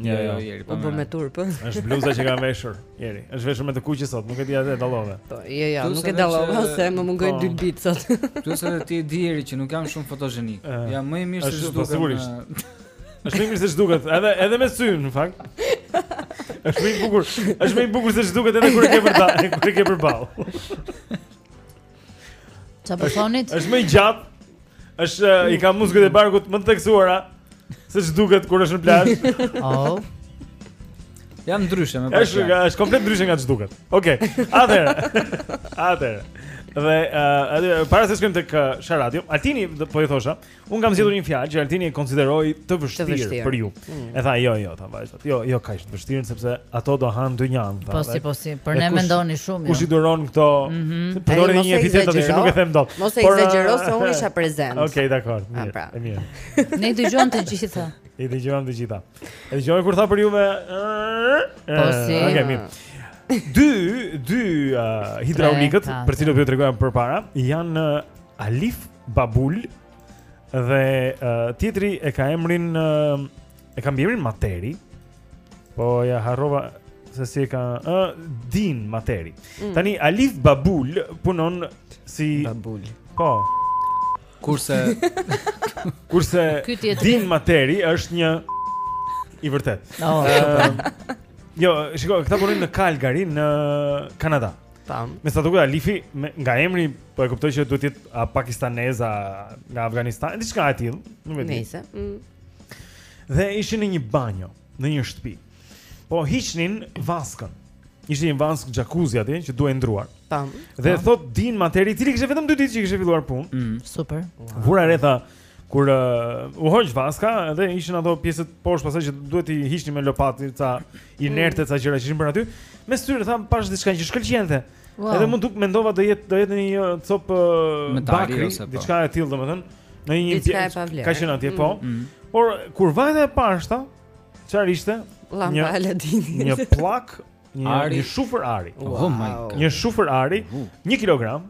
S1: Jo, jo,
S3: Jeri,
S2: po. Po me turp.
S1: Është bluza që kam veshur. Jeri, është veshur me të kuqe sot, nuk e di a e dallove.
S2: Po, jo, jo, nuk e dallova se më mungoi
S1: po.
S2: dy bit sot.
S3: Plus edhe ti e di Jeri që nuk jam shumë fotogjenik. Jam më i mirë se çdo.
S1: Po sigurisht. Është më i mirë se ç'duket, edhe edhe me sy në fakt. Është më i bukur, është më i bukur se ç'duket edhe kur e ke përballë, kur e ke përballë.
S4: Çfarë po thonit?
S1: Është më i gjatë. Është i ka muskujt e barkut më të theksuara se ç'duket kur është në plazh.
S4: Oh.
S3: Jam ndryshe me
S1: pashë.
S3: Është
S1: është komplet ndryshe nga ç'duket. Okej. Okay. Atëherë. Atëherë. Dhe uh, para se të shkojmë tek Sharadio, Altinit po i thosha, Unë kam zgjedhur një fjalë që Altini e konsideroi të vështirë,
S2: vështirë.
S1: për ju.
S2: Mm.
S1: E tha jo, jo, tha vajzat. Jo, jo kaq të vështirë sepse ato do han dynjanë, tha.
S4: Po si po si, për ne mendoni shumë
S1: ju.
S4: Kush
S1: i duron këto?
S4: Mm
S1: -hmm. Përdori një epitet atje që nuk e them dot.
S2: Mos e ekzagjero
S1: uh,
S2: se unë isha prezent.
S1: Okej, okay,
S2: dakord.
S1: Ah, mirë,
S2: pra.
S1: e mirë.
S4: Ne dëgjon të gjitha.
S1: I dëgjon të gjitha. E dëgjova kur tha për juve.
S4: Po eh, si.
S1: Okej, okay, mirë. Dy, dy uh, hidraulikët, për të cilët ju tregova përpara, janë Alif Babul dhe uh, tjetri e ka emrin uh, e ka mbiemrin Materi. Po ia harrova se si e ka ë uh, Din Materi.
S2: Mm.
S1: Tani Alif Babul punon si
S2: Babul.
S1: Po.
S3: Kurse
S1: kurse Din Materi është një i vërtetë.
S4: Oh,
S1: uh, jo, shiko, këta punojnë në Calgary në Kanada.
S2: Tam.
S1: Me sa duket Alifi me, nga emri po e kuptoj që duhet të jetë pakistanez a nga Afganistani, diçka e tillë, nuk e di.
S2: Nëse. Mm.
S1: Dhe ishin në një banjo, në një shtëpi. Po hiqnin vaskën. Ishte një vaskë jacuzzi atje që duhej ndërruar.
S2: Tam.
S1: Dhe tam. thotë Din Materi, i cili kishte vetëm 2 ditë që kishte filluar punë.
S3: Mm.
S4: Super. Wow.
S1: Vura re, tha Kur uh, u hoq vaska, edhe ishin ato pjesët poshtë pasaj që duhet t'i hiqni me lopatë ca inerte ca gjëra që ishin për aty. Me sy tha pashë diçka që shkëlqente.
S4: Wow.
S1: Edhe më u duk mendova do jetë do jetë ndonjë copë uh, bakri
S3: ose po.
S1: diçka e tillë domethënë,
S2: ndonjë
S1: pjesë. Ka qenë atje po.
S3: Mm. Mm.
S1: Por kur vajta e pashë tha, çfarë ishte?
S2: Lampa Aladini.
S1: Një pllakë, një, një shufër ari. Wow.
S3: Oh my god.
S1: Një shufër ari, 1 kilogram.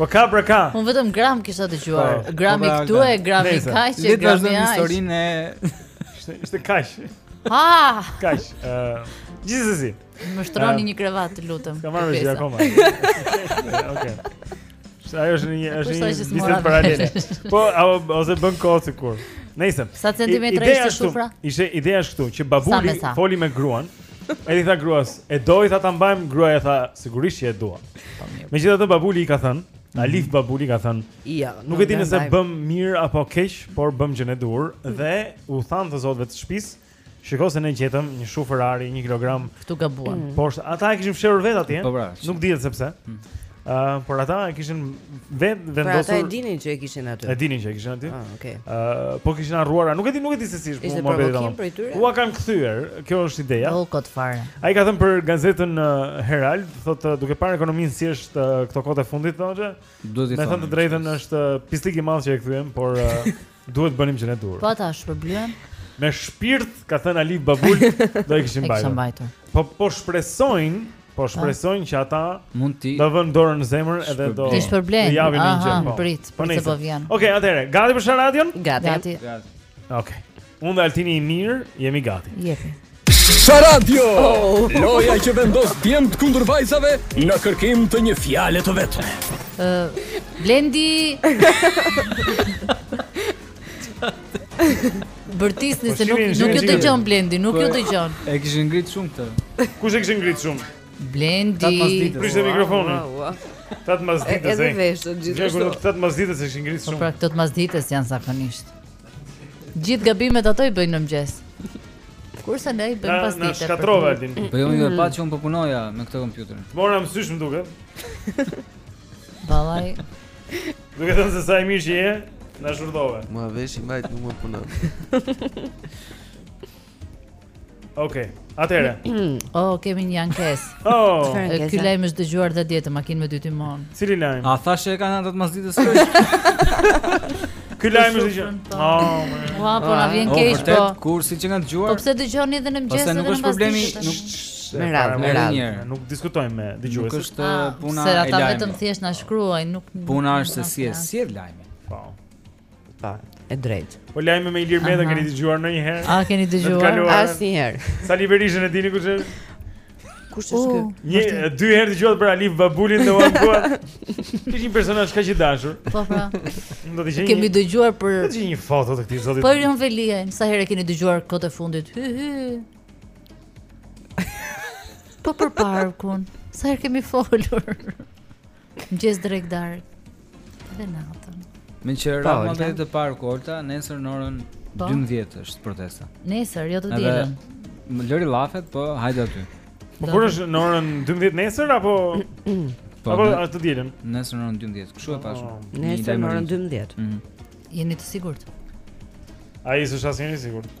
S1: Po ka pra ka.
S4: Unë vetëm gram kisha dëgjuar.
S1: Po, po,
S4: grami
S3: pra,
S4: këtu e grami kaq e grami ai.
S3: Le të vazhdojmë historinë.
S1: Ishte ishte kaq.
S4: Ha!
S1: Kaq. Ëh. Gjithsesi.
S4: Më shtroni një krevat, lutem.
S1: Ka marrë vesh akoma. Okej. Sa ajo është një është një bisedë paralele. Po, apo ose bën kohë sikur. Nëse.
S4: Sa centimetra ishte shufra?
S1: Ishte ideja është këtu që babuli foli me gruan. Ai i tha gruas, e doj tha ta mbajmë, gruaja tha sigurisht që e dua. Po, Megjithatë babuli i ka thënë, mhm. Alif babuli ka thënë,
S2: ja,
S1: nuk e di nëse bëm mirë apo keq, por bëm gjën e duhur mhm. dhe u thanë të zotëve të shtëpisë, shiko se ne gjetëm një shufër ari 1 kg.
S4: Ktu gabuan.
S2: Mm.
S1: Poshtë, ata e kishin fshehur vet atje.
S3: Po pra.
S1: Nuk dihet sepse. Mm. Uh, por ata e kishin vet vendosur.
S2: Pra ata e dinin që e kishin aty.
S1: E dinin që e kishin aty.
S2: Ah, okay.
S1: Uh, po kishin harruar, nuk e di, nuk e di se si është
S2: më bëri.
S1: Ua kanë kthyer, kjo është ideja.
S4: Po kot fare.
S1: Ai ka thënë për gazetën uh, Herald, thotë uh, duke parë ekonominë si është uh, këto kohë të fundit thonë.
S3: Duhet të thonë.
S1: Me thënë të drejtën është uh, pislik i madh që e kthyem, por uh, Duhet të bënim gjën e duhur.
S4: Po a ta shpërblyen.
S1: Me shpirt, ka thënë Alif Babuli, do e
S4: kishim
S1: mbajtur.
S4: E kishim mbajtur.
S1: Po po shpresojnë, po shpresojnë që ata
S3: mund ti
S1: do vënë dorën në zemër edhe do
S4: të
S1: shpërblejnë. japin një gjë.
S4: Po. Prit,
S1: po
S4: se po vjen.
S1: Okej, atëherë, gati për Sharadion?
S2: Gati.
S4: Gati.
S1: Okej. Unë dhe Altini i mirë, jemi gati.
S4: Jepi.
S8: Sharadio!
S4: Oh.
S8: Loja që vendos djemtë kundër vajzave në kërkim të një fjale të vetme.
S4: Uh, Blendi! Bërtisni se
S1: po,
S4: nuk,
S1: nuk
S4: ju dëgjon Blendi, nuk ju po, dëgjon.
S3: E kishin ngritë shumë këtë.
S1: Kush e kishte ngritë shumë?
S4: Blendi!
S3: Këta të masdites.
S1: Prishët mikrofonin. Këta
S2: të
S1: masdites.
S2: Edhe veshët gjithashtu.
S1: Gjithë këta të masdites e kishin ngritë
S4: po,
S1: shumë.
S4: Po pra, këta të masdites janë zakonisht. Gjithë gabimet ato i bëjnë në mëngjes Kurse ne i bëjmë pasdite
S1: Na shkatrrove Altin
S3: Po jo më pa që unë po punoja po me këtë kompjuter
S1: Të mora më sysh më duket
S4: Balaj
S1: Duke thënë se sa i mirë që je Na shurdove
S13: Mua vesh i majtë nuk më punon
S1: Okej. Atëre.
S4: Oh, kemi një ankesë.
S1: Oh,
S4: ky lajm është dëgjuar dhe dje, te makinë me dy timon.
S1: Cili lajm?
S3: A thashë e kanë atë masditës së?
S1: Ky lajm është
S4: dëgjuar.
S1: Oh,
S4: ua, po na vjen
S3: ah,
S4: keq po.
S3: Vërtet, kur, si e kanë dëgjuar.
S4: Po pse dëgjoni edhe në mëngjes edhe në
S3: masditë? Nuk
S4: është
S3: problemi,
S2: me radhë, me radhë.
S1: Nuk diskutojmë me dëgjuesit.
S3: Nuk është
S4: ah,
S3: puna e lajmit.
S4: Se ata vetëm thjesht na shkruajnë, nuk
S3: Puna është se si e sjell lajmin.
S1: Po.
S2: Po, e drejtë.
S1: Po lajme me Ilir Meta keni dëgjuar ndonjëherë?
S4: A keni dëgjuar?
S2: Asnjëherë.
S1: Sali Berishën e dini kush është?
S2: Kush është ky?
S1: Një dy herë dëgjuat për Alif Babulin dhe ua, thua. Ti je një personazh kaq i dashur.
S4: Po po.
S1: Do të jeni.
S4: Kemi dëgjuar për
S1: Do të jeni një foto të këtij zoti.
S4: Po Erion Veliaj, sa herë keni dëgjuar kohët e fundit? Hy hy. Po për parkun. Sa herë kemi folur? Mëngjes, drekë, darkë. Dhe natën.
S3: Me që ra
S2: më
S3: vetë të parë kolta, nesër në orën 12 po. është protesta.
S4: Nesër, jo të dielën.
S3: Mo lëri llafet, po hajde aty.
S1: Po kur është në orën 12 nesër apo
S3: po,
S1: apo është të dielën?
S3: Nesër në orën 12, kshu e
S1: po.
S3: pashë.
S2: Nesër në orën 12.
S3: Mhm.
S4: Jeni të sigurt?
S1: A, s'është asnjëri i sigurt.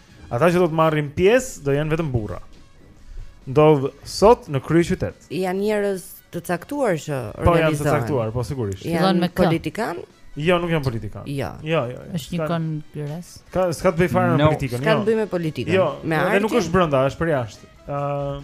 S6: Ata që do të marrin pjesë do jenë vetëm burra. Ndodh sot në kryeqytet.
S2: Jan njerëz të caktuar që organizohen.
S6: Po janë të caktuar, po sigurisht.
S2: Janë politikanë?
S6: Jo, nuk janë politikanë.
S2: Jo.
S6: Jo, jo. jo.
S4: Është një kongres.
S6: Ka s'ka të bëj fare me politikën, jo.
S2: S'ka të bëj me politikën.
S6: Jo,
S2: me
S6: artin. Nuk është brenda, është për jashtë.
S3: Ëh.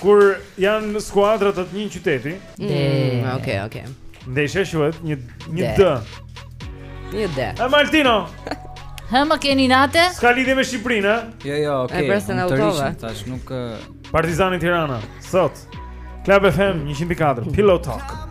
S6: Kur janë skuadrat të një qyteti.
S2: Mm, okay, okay.
S6: Ndeshja quhet një një D.
S2: Një D.
S6: A Martino.
S4: Ha më keni natë?
S6: S'ka lidhje me Shqipërinë, ha?
S3: Jo, jo, okay. Ai presen
S2: autove.
S3: Tash nuk
S6: Partizani Tirana sot. Club FM 104 Pillow Talk.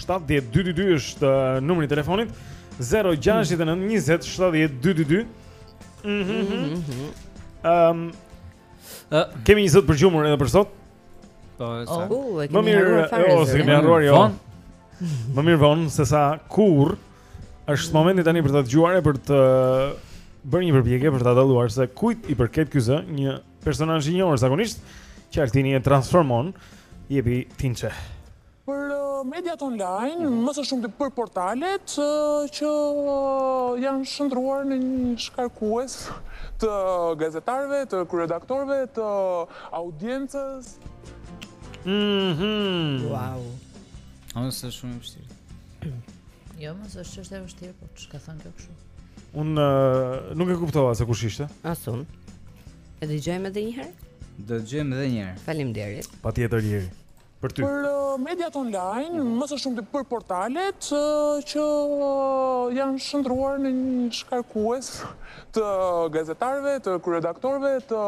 S1: 70222 është numri i telefonit 0692070222. Mhm. Ehm. Kemi një zë për të gjurmuar edhe për sot.
S3: Po,
S2: sa. Oh,
S1: më mirë, oh, se kam harruar jo. Më mirë von se sa kurrë, është momenti tani për ta dëgjuar e për të bërë një përpjekje për ta dalluar se kujt i përket ky zë, një personazh i njohur zakonisht që Altini e transformon, jepi Tinçe.
S14: Për mediat online, më së shumti për portalet që janë shndërruar në një shkarkues të gazetarëve, të kryeredaktorëve, të audiencës.
S1: Mhm.
S2: Wow.
S3: S'është shumë i vështirë.
S4: Jo, mo, s'është se është e vështirë, po çka thotë kjo kështu.
S1: Unë uh, nuk e kuptova se kush ishte.
S2: As unë. E dëgjojmë edhe një herë?
S3: Dëgjojmë edhe një herë.
S2: Faleminderit.
S1: Patjetër Liri. për ty.
S14: Për mediat online, më së shumti për portalet që janë shndruar në një shkarkues të gazetarëve, të kryeredaktorëve, të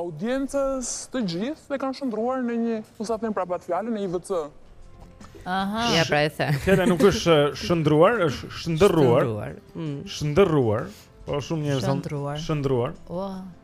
S14: audiencës, të gjithë e kanë shndërruar në një, mos ta them prapë atë fjalën, në WC.
S4: Aha.
S2: Ja pra e the.
S1: Fjala nuk është shndruar, është shndërruar.
S2: Shndërruar. Mm.
S1: Shndërruar. Po shumë njerëz janë
S4: shndruar.
S1: Shndruar.
S4: Ua. Oh.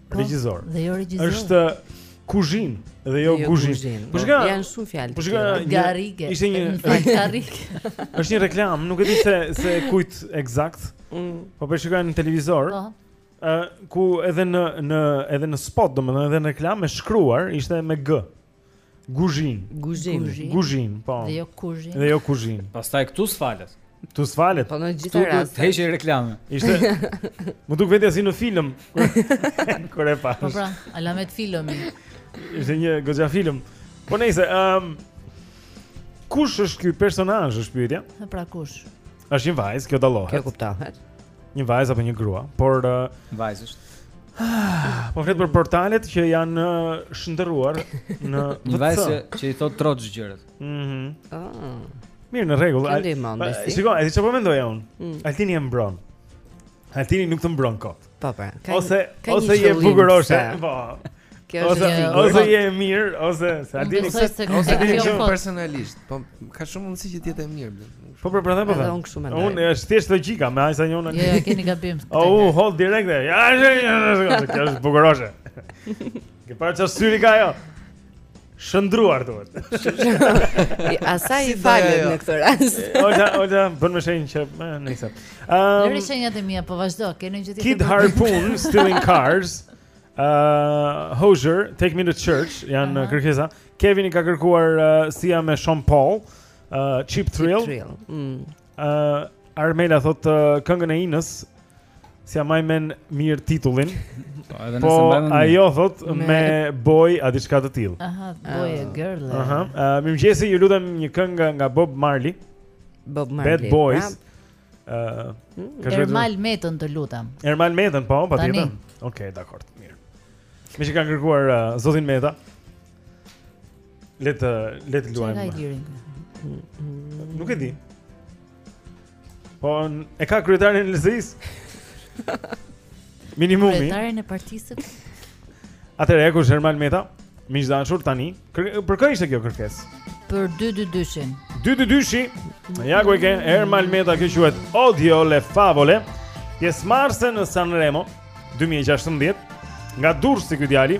S1: Po,
S3: regjisor.
S4: Dhe jo regjizor.
S1: Është kuzhinë dhe jo,
S9: jo guzhinë.
S1: Po s'ka,
S9: janë shumë fjalë.
S1: Po s'ka,
S4: karrige.
S1: Ishte një
S4: garrig.
S1: Është një reklamë, nuk e di se se kujt ekzakt.
S9: Mm.
S1: Po po shikoja në televizor.
S4: Po.
S1: Ë ku edhe në në edhe në spot, domethënë edhe në reklamë e shkruar ishte me G.
S9: Guzhinë.
S4: Guzhinë.
S1: Guzhinë, po.
S4: Dhe jo kuzhinë.
S1: Dhe jo kuzhinë.
S3: Pastaj këtu s'falet.
S1: Ktu s'falet.
S9: Po në
S3: gjithë
S9: rastet.
S3: Ta heqë reklamën.
S1: Ishte. M'u duk vetja si në film. Kur e pashë.
S4: Po pra, alamet filmi.
S1: Ishte një goxha film. Po nejse, ëm um, Kush është ky personazh është pyetja?
S4: Po pra kush?
S1: Është një vajzë, kjo dallohet.
S9: Kjo kuptohet.
S1: Një vajzë apo një grua, por uh,
S3: vajzë është.
S1: Ah, po flet për portalet që janë uh, shndërruar në
S3: një vajzë që i thotë troç gjërat.
S1: Mhm.
S9: Mm ah.
S1: Mirë, në rregull. Shiko, e di çfarë po mendoja unë.
S9: Mm.
S1: Altini e mbron. Altini nuk të mbron kot.
S9: Po po.
S1: Ose ose je bukuroshe. Po.
S9: Kjo është një
S1: ose je e mirë ose s'e di
S4: ni se
S12: ose e
S4: njeh
S12: personalisht, po ka shumë mundësi që të jetë e mirë.
S1: Po po prandaj po.
S9: Unë kështu mendoj.
S1: Unë është thjesht logjika, me aq sa njoh
S4: unë. Jo, keni gabim.
S1: O, u hodh direkt. Ja, kjo është bukuroshe. Ke parë çfarë syri ka ajo? Shndërruar duhet.
S9: Asaj i falet në këtë rast.
S1: Oja, oja, bën me shenjë që me thënë
S4: se.
S1: Ëm.
S4: Lëri shenjat e mia, po vazhdo. Keni gjë tjetër?
S1: Kid Harpoon Stealing Cars. Ëh, uh, Hozier, Take Me to Church janë
S4: uh
S1: -huh. kërkesa. Kevini ka kërkuar uh, Sia me Sean Paul, uh, Cheap Thrill.
S9: Cheap Thrill. Mm.
S1: Uh, Armela thotë uh, këngën e Inës, s'ia mbaj mend mirë titullin.
S3: Po, edhe
S1: po,
S3: nejse më
S1: ajo thotë me,
S9: me
S1: boy a diçka të tillë.
S4: Aha, boy a ah. girl.
S1: Aha. Uh, Mirëmëngjesi, ju lutem një këngë nga Bob Marley.
S9: Bob Marley.
S1: Bad Boys.
S9: Pra,
S1: Ëh,
S4: Ermal Metën të lutem.
S1: Ermal Metën, po, patjetër. Okej, okay, dakord, mirë. Meqë kanë kërkuar uh, zotin Meta. Le të le të luajmë. Nuk e di. Po e ka kryetarin e LSI-së. Minimumi.
S4: Kryetaren e partisë.
S1: Atëherë ku është Ermal Meta? Miq të dashur tani, për kë ishte kjo kërkesë?
S4: Për 222-shin.
S1: 222-shi. Ja ku e ke Ermal Meta, kjo quhet Odio le favole. Pjesëmarrëse në Sanremo 2016 nga Durrësi ky djali.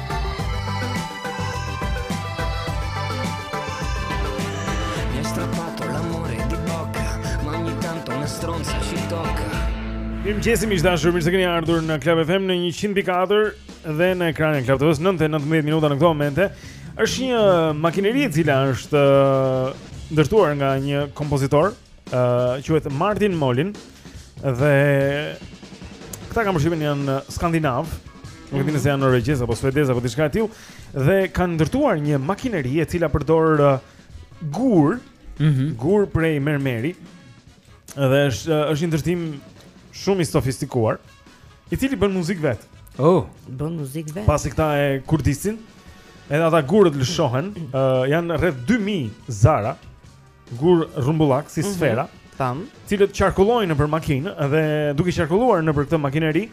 S1: Mirëmëngjesi miq të dashur, mirë se keni ardhur në Klab FM në 100.4 dhe në ekranin Klab TV 9.19 minuta në këto momente është një makineri e cila është uh, ndërtuar nga një kompozitor uh, quhet Martin Molin dhe këta kam përshtypjen janë skandinav, nuk e di nëse janë norvegjez apo suedez apo diçka e tillë dhe kanë ndërtuar një makineri e cila përdor uh, gur,
S3: mm -hmm.
S1: gur prej mermeri. Dhe është uh, është një ndërtim shumë i sofistikuar, i cili bën muzikë vet.
S3: Oh,
S2: bën muzikë vet.
S1: Pasi këta e kurdisin, edhe ata gurët lëshohen, uh, janë rreth 2000 zara gur rrumbullak si
S2: mhm.
S1: sfera,
S2: mm -hmm.
S1: të cilët qarkullojnë nëpër makinë dhe duke qarkulluar nëpër këtë makineri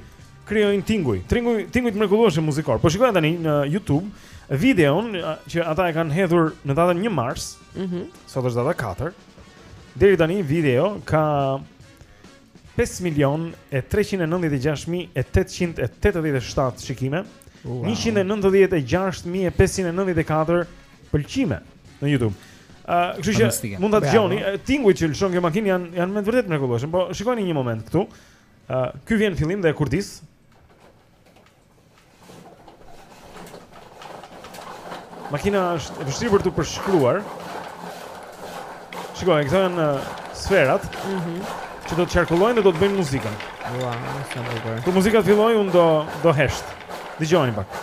S1: krijojnë tinguj. Tinguj, tinguj të mrekullueshëm muzikor. Po shikojeni tani në YouTube videon që ata e kanë hedhur në datën 1 mars.
S2: Mhm.
S1: Mm sot është data 4. Deri tani video ka pesë milionë e treqind e nëntëdhjetë e gjashtë mijë e tetëqind e tetëdhjetë e shtatë shikime,
S3: njëqind
S1: e nëntëdhjetë e gjashtë mijë e pesëqind e nëntëdhjetë e katër pëlqime në YouTube. Ë, kështu që
S3: Fantastike.
S1: mund ta
S3: Bravo.
S1: dëgjoni, e, tingujt që lëshon kjo makinë janë janë me të vërtetë të mrekullueshëm, po shikoni një moment këtu. Ë, ky vjen në fillim dhe e kurdis. Makina është e vështirë për t'u përshkruar. Shiko, këto janë uh, sferat.
S2: Mhm.
S1: Mm që do të qarkullojnë dhe do të bëjnë muzikën.
S2: Ua, wow, sa bukur.
S1: Kur muzika të fillojë, unë do hesht. Dëgjojeni pak.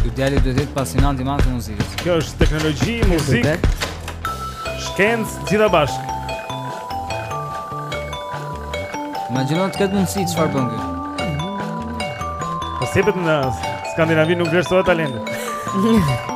S3: Ky djali duhet të jetë apasionant i madh i muzikës.
S1: Kjo është teknologji, muzikë, shkencë, të gjitha bashkë.
S3: Imagjino të ketë mundësi çfarë bën ky.
S1: Po se pse në Skandinavi nuk vlerësohet talenti.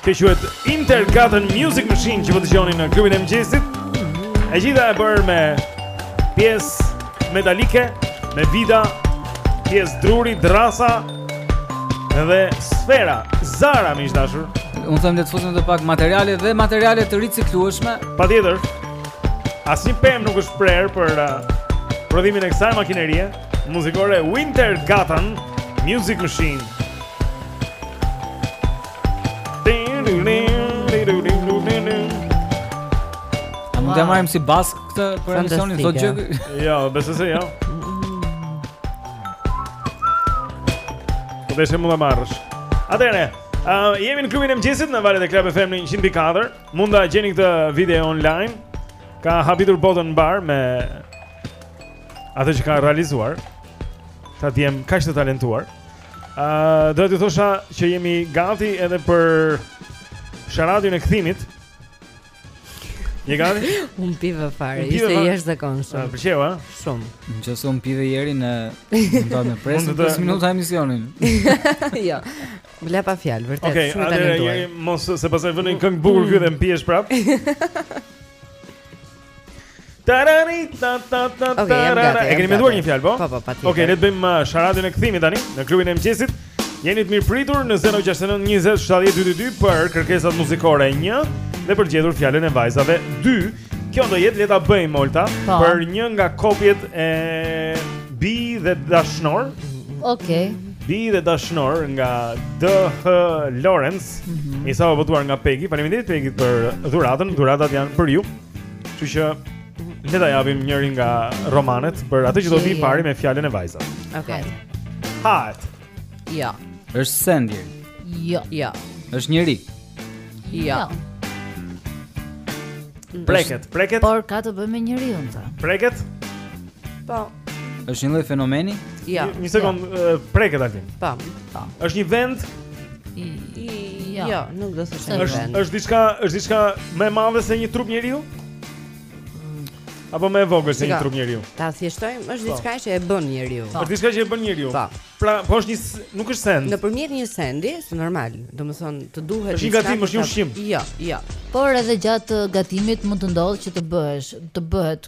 S1: Kjo quhet Wintergatan Music Machine që po dëgjoni në klubin e mëngjesit E gjitha e bërë me pjesë metalike, me vida, pjesë druri, dërrasa dhe sfera, zara miq të dashur
S3: Unë them le të fusim edhe pak materiale dhe materiale të riciklueshme
S1: Patjetër, asnjë pemë nuk është prerë për uh, prodhimin e kësaj makinerie Muzikore Winter Garden Music Machine
S3: A mund të marrim si bazë këtë për emisionin sot gjë?
S1: Jo, besoj se jo. Po dhe mund ta marrësh. Atëherë, uh, jemi në klubin e mëngjesit në valët e Club FM në 104. Mund ta gjeni këtë video online. Ka habitur botën mbar me atë që ka realizuar. Ca djem kaq të talentuar. Ë, uh, do të thosha që jemi gati edhe për sharadën e kthimit. Je gati?
S2: U mpive fare, ishte
S1: i
S2: jashtëzakonshëm.
S1: Më pëlqeu, a?
S2: Shumë.
S3: Nëse u mpive njeri ne do të presim 5 minuta emisionin.
S2: Jo. Më la pa fjalë, vërtet
S1: okay,
S2: shumë
S1: i
S2: talentuar.
S1: Okej, atëherë mos se pastaj vë një këngë të bukur mm. këtu dhe mpihesh prap. Tarari ta ta ta ta.
S2: Okej, jam gati.
S1: E keni menduar një fjalë, po?
S2: Po, po, patjetër.
S1: Okej, le të bëjmë uh, sharadën e kthimit tani në klubin e mëngjesit. Jeni të mirëpritur në 069 20 70 222 për kërkesat muzikore 1 dhe për të gjetur fjalën e vajzave 2. Kjo do jetë, le ta bëjmë Olta
S4: Po.
S1: për një nga kopjet e Bij dhe Dashnorë.
S4: Okej.
S1: Bij dhe dashnorë nga DH Lawrence. Mm -hmm. I sapobotuar nga Pegi. Faleminderit Pegi për dhuratën. Dhuratat janë për ju. Kështu që le ta japim njërin nga romanet për atë që do të
S2: vijë i
S1: pari me fjalën e vajzave.
S2: Okej. Okay.
S1: Hajt.
S2: Jo. Ja.
S3: Është send.
S4: Jo. Ja.
S2: Jo. Ja.
S3: Është njeri.
S2: Jo. Ja.
S1: Preket, preket.
S4: Por ka të bëjë me njeriun ta.
S1: Preket?
S2: Po.
S3: Është një lloj fenomeni?
S2: Jo.
S1: Një sekond, jo. preket aty.
S2: Po.
S4: Po.
S1: Është një vend?
S4: Jo.
S2: Jo, nuk do të thosha një vend.
S1: Është diçka, është diçka më e madhe se një trup njeriu? Mm. Apo më e vogël se një trup njeriu?
S2: Ta thjeshtojmë, është
S1: po.
S2: diçka që e bën njeriu.
S1: Është diçka që e bën njeriu.
S2: Po.
S1: Pra, po është një nuk është send.
S2: Nëpërmjet një sendi, është normal. Domethënë, të duhet diçka.
S1: Është një gatim, është një ushqim.
S2: Jo, jo.
S4: Por edhe gjatë gatimit mund të ndodhë që të bëhesh, të bëhet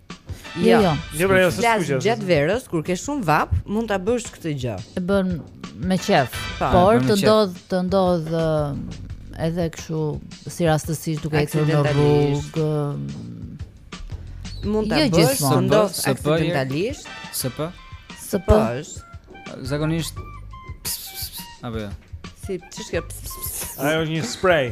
S2: Jo,
S4: jo.
S2: Jo,
S3: pra, jo,
S2: skuqja. Gjatë verës kur ke shumë vapë, mund ta bësh këtë gjë.
S4: E bën me qejf.
S2: Po,
S4: Por të ndodh, të ndodh edhe kështu si rastësisht duke ecur në rrugë.
S2: Mund ta
S4: jo
S2: bësh, të
S3: ndodhë
S2: aksidentalisht.
S3: SP?
S4: SP.
S3: Zakonisht. Apo jo.
S2: Si ç'është kjo?
S1: Ajo është një spray.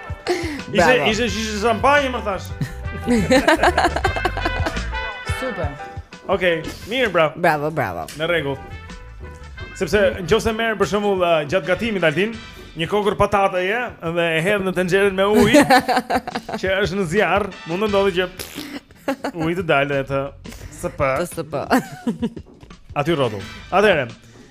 S1: Ishte ishte ishte shampanjë më thash.
S4: Super.
S1: Okej, okay, mirë, bravo.
S2: Bravo, bravo.
S1: Në rregull. Sepse nëse merr për shembull uh, gjatë gatimit Aldin, një kokër patateje dhe e hedh në tenxherën me ujë që është në zjarr, mund të ndodhi që uji të dalë dhe të. Së pa. Së pa. Aty
S15: rrotull. Atëherë,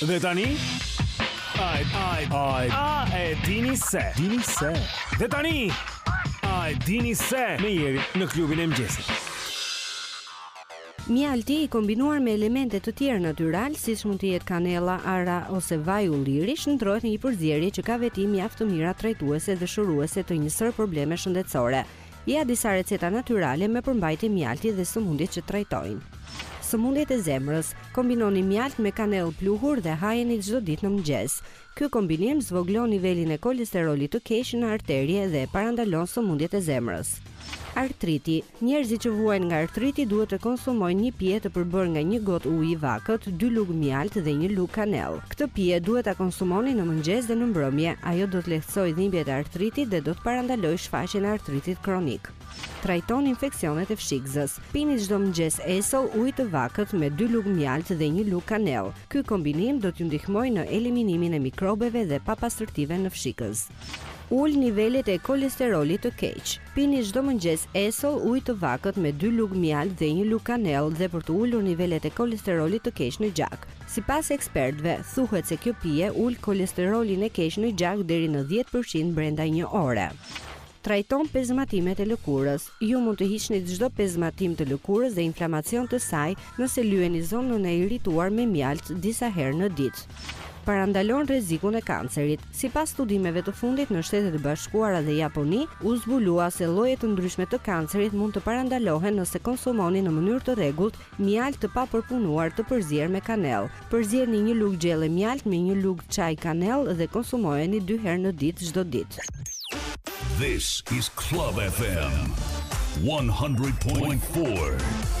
S16: Dhe tani Ai ai ai a e dini se, dini se Dhe tani a e dini se me Jerin në klubin e mëngjesit
S9: Mjalti i kombinuar me elemente të tjerë natyralë, siç mund të jetë kanella, arra ose vaj ulliri, shndërrohet në një përzierje që ka veti mjaft të mira trajtuese dhe shëruese të një sërë problemesh shëndetësore. Ja disa receta natyrale me përmbajtje mjalti dhe sëmundjet që trajtojnë. Sëmundjet e zemrës, Kombinoni mjaltë me kanellë pluhur dhe hajeni çdo ditë në mëngjes. Ky kombinim zvogëlon nivelin e kolesterolit të keq në arterie dhe parandalon sëmundjet e zemrës. Artriti, Njerëzit që vuajnë nga artriti duhet të konsumojnë një pije të përbërë nga një gotë ujë i vakët, dy lugë mjaltë dhe një lugë kanellë. Këtë pije duhet ta konsumoni në mëngjes dhe në mbrëmje. Ajo do të lehtësojë dhimbjet e artritit dhe do të parandalojë shfaqjen e artritit kronik. Trajton infeksionet e fshikëzës. Pini çdo mëngjes esëll ujë të vakët me dy lugë mjaltë dhe një lugë kanellë. Ky kombinim do t'ju ndihmojë në eliminimin e mikrobeve dhe papastërtive në fshikëz. Ul nivelet e kolesterolit të keq. Pini çdo mëngjes esëll ujë të vakët me dy lugë mjaltë dhe një lugë kanellë dhe për të ulur nivelet e kolesterolit të keq në gjak. Sipas ekspertëve, thuhet se kjo pije ul kolesterolin e keq në gjak deri në dhjetë për qind brenda një ore. Trajton pezmatimet e lëkurës. Ju mund të hiqni çdo pezmatim të lëkurës dhe inflamacion të saj nëse lyeni zonën e irrituar me mjaltë disa herë në ditë. Parandalon rrezikun e kancerit. Sipas studimeve të fundit në Shtetet e Bashkuara dhe Japoni, u zbulua se lloje të ndryshme të kancerit mund të parandalohen nëse konsumoni në mënyrë të rregullt mjaltë të papërpunuar të përzier me kanellë. Përzieni një lugë gjelle mjaltë me një lugë çaji kanellë dhe konsumojeni dy herë në ditë çdo ditë.
S10: This is Club FM 100.4.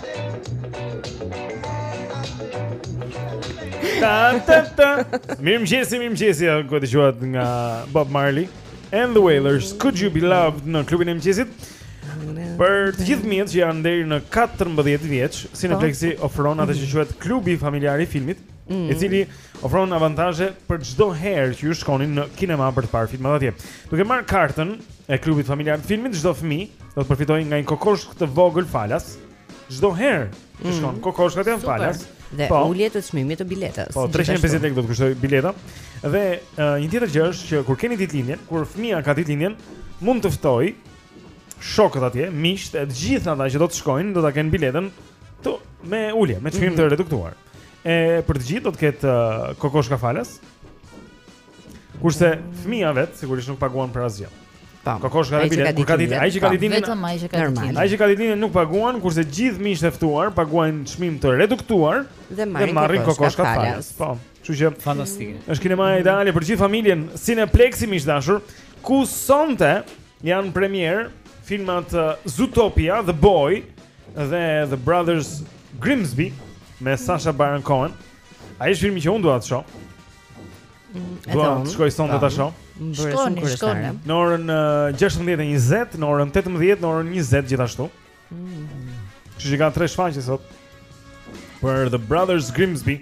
S1: Ta ta ta. Mirëmëngjesi, mirëmëngjesi, kjo dëgjohet nga Bob Marley and the Wailers. Could you be loved në klubin e mëngjesit? Për të gjithë fëmijët që janë deri në 14 vjeç, Cineplexi po. ofron atë që quhet klubi familjar i filmit,
S2: mm.
S1: i cili ofron avantazhe për çdo herë që ju shkoni në kinema për të parë filmat atje. Duke marrë kartën e klubit familjar të filmit, çdo fëmijë do të përfitojë nga një kokoshkë të vogël falas. Çdo herë që
S2: mm.
S1: shkon, kokoshkat janë falas.
S2: Dhe
S1: po,
S2: ulje të çmimit të biletës.
S1: Po 350 lekë do të kushtojë bileta. Dhe uh, një tjetër gjë është që kur keni ditëlindjen, kur fëmia ka ditëlindjen, mund të ftojë shokët atje, miqtë, të gjithë ata që do të shkojnë, do ta kenë biletën me ulje, me çmim mm -hmm. të
S2: mhm.
S1: reduktuar. E për të gjithë do të ketë uh, kokoshka falas. Kurse fëmia vet sigurisht nuk paguan për asgjë. Tam.
S2: Po.
S1: Kokoshka dhe bilet, kur ka ditë, ai që ka ditën.
S4: Vetëm ai që ka ditën.
S1: Ai që ka ditën nuk paguan, kurse gjithë miqtë e ftuar paguajnë çmim të reduktuar
S2: dhe marrin kokoshka
S1: falas. Po. Kështu që
S3: fantastike.
S1: Është kinema ideale për gjithë familjen, Cineplex i miq të dashur, ku sonte janë premier filmat Zootopia, The Boy, Dhe The Brothers Grimsby me Sasha Baron Cohen. Ai është filmi që unë dua të shoh. Mm,
S2: do
S1: të shkoj sonte ta shoh.
S4: Shkoni, shkoni.
S1: Në orën 16:20, në orën 18, në orën 20 gjithashtu. Mm. Kështu që ka tre shfaqje sot Për The Brothers Grimsby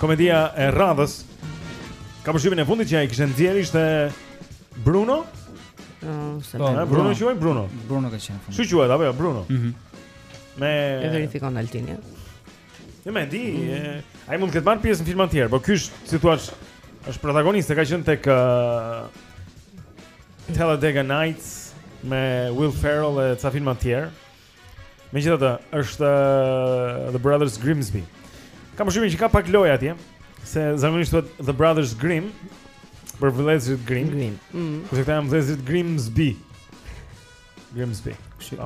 S1: Komedia e radhës Ka përshtypjen e fundit që ai kishte nxjerrë ishte Bruno?
S2: Ëh, se
S1: po, më. Bruno quhet Bruno.
S3: Bruno ka qenë.
S1: Çu quhet apo jo Bruno?
S3: Mhm.
S1: Me
S2: E verifikon Altini. Ja.
S1: Jo më di, mhm. ai mund të ketë marrë pjesë në filma të tjerë, por ky është, si thua, është protagonist, ka qenë tek uh, Talladega Nights me Will Ferrell e ca filma të tjerë. Megjithatë, është uh, The Brothers Grimsby. Kam përshtypjen që ka pak lojë atje, se zakonisht thotë The Brothers Grimm për vëllezërit Grimm.
S2: Grimm. Mm.
S1: Kurse këta janë vëllezërit Grimsby. Grimsby.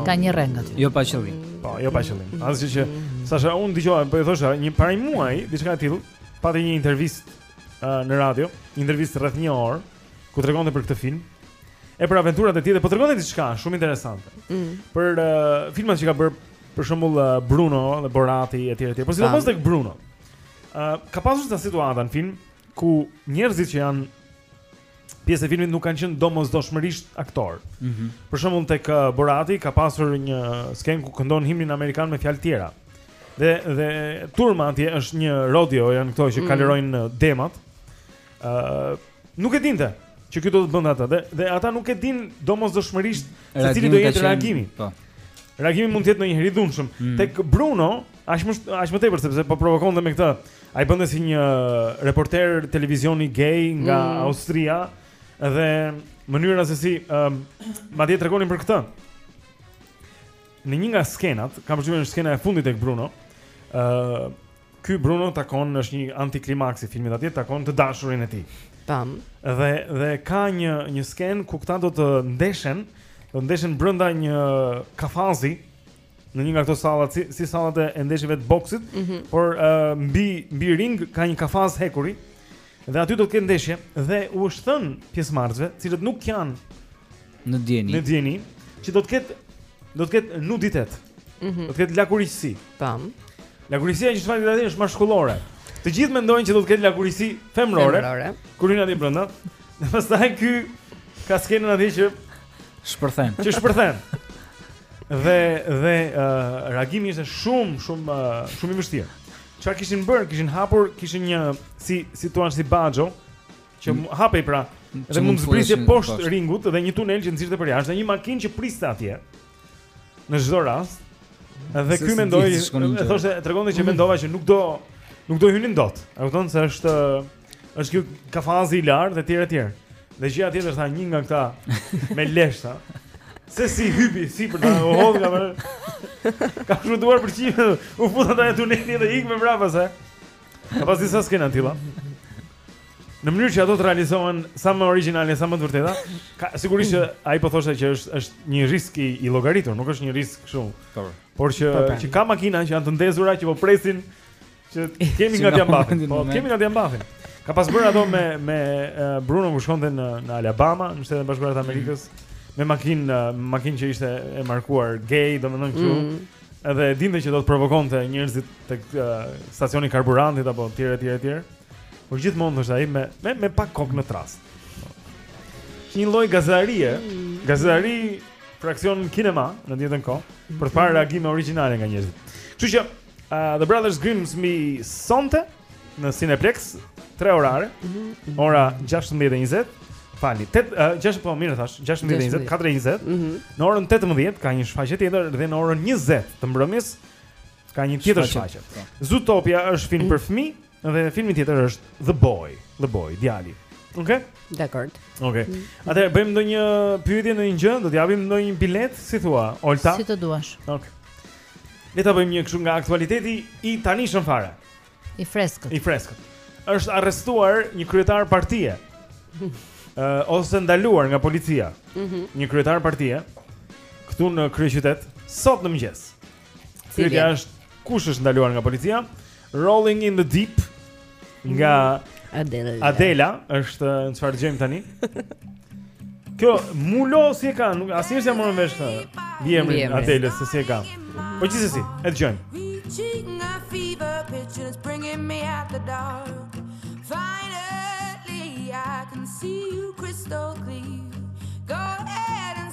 S4: Ka një rreng aty.
S3: Jo pa qëllim.
S1: Po, jo pa qëllim. Mm. Ashtu që Sasha, unë dëgjova, po e thosha, para një muaji, diçka e tillë, pati një intervistë uh, në radio, një intervistë rreth një orë, ku tregonte për këtë film e për aventurat e tij dhe po tregonte diçka shumë interesante.
S2: Mm.
S1: Për uh, filmat që ka bërë për shembull uh, Bruno dhe Borati etj etj. Po sidomos tek Bruno. Uh, ka pasur disa situata në film ku njerëzit që janë pjesë e filmit nuk kanë qenë domosdoshmërisht aktorë.
S3: Mm -hmm.
S1: Për shembull tek uh, Borati ka pasur një skenë ku këndon himnin amerikan me fjalë tjera. Dhe dhe turma atje është një rodeo, janë këto që
S2: mm.
S1: kalorojnë uh, demat. ë uh, nuk e dinte që ky do të bënte atë dhe, dhe ata nuk e din domosdoshmërisht se cili do jetë reagimi.
S3: Po.
S1: Reagimi mund të jetë ndonjëherë i dhunshëm.
S3: Mm.
S1: Tek Bruno, aq më aq më tepër sepse po provokonte me këtë. Ai bënte si një reporter televizioni gay nga
S2: mm.
S1: Austria dhe mënyra se si ë um, madje tregonin për këtë. Në një nga skenat, kam përshtypjen se skena e fundit tek Bruno, ë uh, Ky Bruno takon është një antiklimaks i filmit atje takon të dashurin e tij.
S2: Tamam.
S1: Dhe dhe ka një një skenë ku këta do të ndeshen, do të ndeshen brenda një kafazi në një nga këto salla si, si sallat e ndeshjeve të boksit,
S2: mm -hmm.
S1: por uh, mbi mbi ring ka një kafaz hekuri Dhe aty do të ketë ndeshje dhe u është thënë pjesëmarrësve, të cilët nuk janë
S3: në dijeni.
S1: Në dijeni që do të ketë do të ketë nuditet.
S2: Mm -hmm.
S1: Do të ketë lakuriqësi.
S2: Tamam.
S1: Lakuriqësia që shfaqet tani është mashkullore. Të gjithë mendojnë që do të ketë lakuriqësi femërore.
S2: Femërore.
S1: Kur hyn atje brenda, dhe pastaj ky ka skenën atje që
S3: shpërthen.
S1: Që shpërthen. dhe dhe uh, reagimi ishte shumë shumë uh, shumë i vështirë. Çfarë kishin bërë? Kishin hapur, kishin një si si thua si baxho që
S3: mm.
S1: hapej pra mm.
S3: dhe
S1: mund të zbrisje poshtë ringut dhe një tunel që të nxirrte për jashtë dhe një makinë që të priste atje. Në çdo rast.
S3: Dhe
S1: ky
S3: mendoj,
S1: e thoshte, tregonte që mm. mendova që nuk do nuk do hynin dot. E kupton se është Është ky kafazi i lartë e tjerë e tjerë. Dhe gjëja tjetër tha një nga këta me leshta. Se si hypi si për ta hodhur nga për. Ka shkuar për çiftë. U futa te ai tuneli dhe ik me vrapa se. Ka pas disa skena të tilla. Në mënyrë që ato të realizohen sa më origjinale, sa më të vërteta, ka sigurisht që ai po thoshte që është është një risk i, i llogaritur, nuk është një risk kështu.
S3: Po.
S1: Por që
S3: po, po.
S1: që ka makina që janë të ndezura që po presin që
S3: hajde
S1: mi
S3: ika
S1: t'ia
S3: mbathim.
S1: Po kemi nga Diambafi. Ka pas bërë ato me me uh, Bruno kur shkonte në në Alabama, në Shtetet e Bashkuara të Amerikës, mm. me makinë, uh, makinë që ishte e markuar gay, domethënë kështu.
S2: Mm.
S1: Edhe e dinte që do të provokonte njerëzit tek uh, stacioni i karburantit apo e tjerë e tjerë e tjerë. Por gjithmonë është ai me me me pak kokë në trastë. Një lloj gazetarie, mm. gazetari fraksion kinema në të njëjtën kohë për të parë reagime origjinale nga njerëzit. Kështu që Uh, The Brothers Grimsby sonte në Cineplex, tre orare, mm -hmm. ora 16.20, falmë, 8, uh, 6, po mirë thash, 16.20, 4.20,
S2: mm -hmm.
S1: në orën 18 ka një shfaqje tjetër dhe në orën 20 të mbrëmjes ka një tjetër
S3: shfaqje.
S1: Po. Zootopia është film mm -hmm. për fëmijë, Dhe filmi tjetër është The Boy, The Boy, djali. Okej?
S2: Okay? Dakord.
S1: Okej. Okay. Mm. Atëherë bëjmë ndonjë pyetje ndonjë gjë, do të japim ndonjë bilet, si thua, Olta?
S4: Si të duash.
S1: Okej. Okay. Le ta bëjmë një kështu nga aktualiteti i tanishëm fare.
S4: I freskët.
S1: I freskët. Është arrestuar një kryetar partie. Ëh, uh, ose ndaluar nga policia.
S2: Mhm.
S1: Mm një kryetar partie këtu në kryeqytet sot në mëngjes. Pyetja është kush është ndaluar nga policia? Rolling in the deep nga mm,
S2: Adela.
S1: Adela është në çfarë dëgjojmë tani? Kjo mulo si e ka, nuk asnjë s'e morën vesh këta.
S2: Bjemi
S1: Adela se si e ka. Po gjithsesi, e dëgjojmë.
S17: Finally I can see you crystal clear. Go ahead and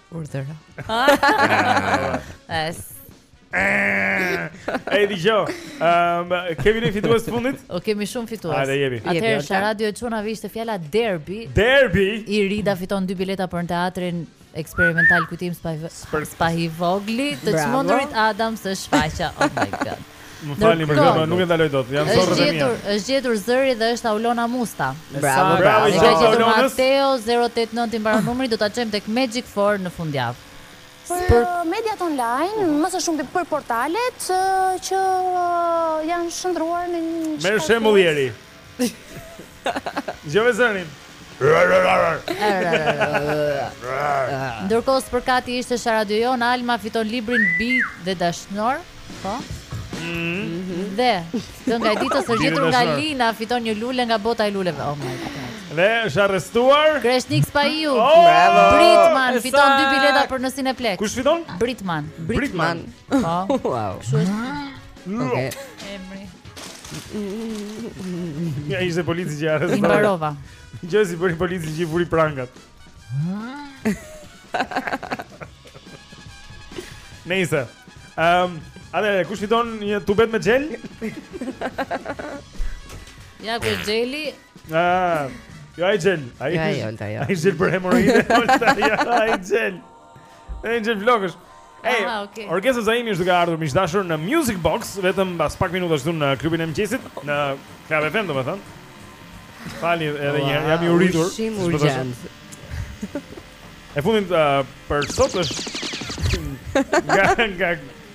S4: Urdhëro. Yes.
S1: Ej, di jo. Ehm, kemi një fitues të fundit?
S4: O kemi shumë fitues.
S1: Hajde, jepi.
S4: Jepi, Atëherë
S2: Olta.
S4: sa radio e çunave ishte fjala derbi.
S1: Derbi.
S4: Irida fiton dy bileta për në teatrin eksperimental Kujtim Spahi Spahivogli Të
S2: Bravo.
S4: çmendurit Adams është shfaqja. Oh my god.
S15: Më falni për këtë, nuk e ndaloj dot. Janë zorrët e mia.
S4: Është gjetur zëri dhe është Aulona Musta.
S15: Bravo, bravo.
S4: E ka gjetur Mateo 089 i mbaron numri, do ta çojmë tek Magic 4 në fundjavë.
S17: Për mediat online, më së shumti për portalet që janë shndërruar në një çfarë.
S15: Merr shembull ieri. Gjeje zërin.
S4: Ndërkohë spërkat ishte sa radio jonë Alma fiton librin Bij dhe dashnorë, po? Mhm. Dhe kënga e ditës është gjetur nga Lina, fiton një lule nga bota e luleve. Oh my god.
S15: Dhe është arrestuar
S4: Kreshnik Spahiu.
S15: Oh, bravo.
S4: Britman fiton dy bileta për në Cineplex.
S15: Kush fiton?
S4: Britman.
S15: Britman.
S4: Po.
S2: Wow.
S4: Kështu është.
S2: Okej.
S4: Emri.
S15: Ja ishte polici që arrestoi.
S4: I mbarova.
S15: Gjë si bëri polici që i vuri prangat. Nëse. Ehm, um, a dhe kush fiton një tubet me xhel?
S4: Ja ku xheli?
S15: Ah, jo ai gel. Ai
S2: jo, jo, jo.
S15: ai xhel për hemoroide. Ai xhel. Jo ai xhel flokësh. Ej,
S4: Aha, okay.
S15: Orgesa Zaimi është duke ardhur miq të dashur në Music Box vetëm pas pak minutash këtu në klubin e mëngjesit, në Club FM domethënë. Falni edhe një herë, jam i uritur.
S2: Ushqim urgjent.
S15: E fundit uh, për sot është nga nga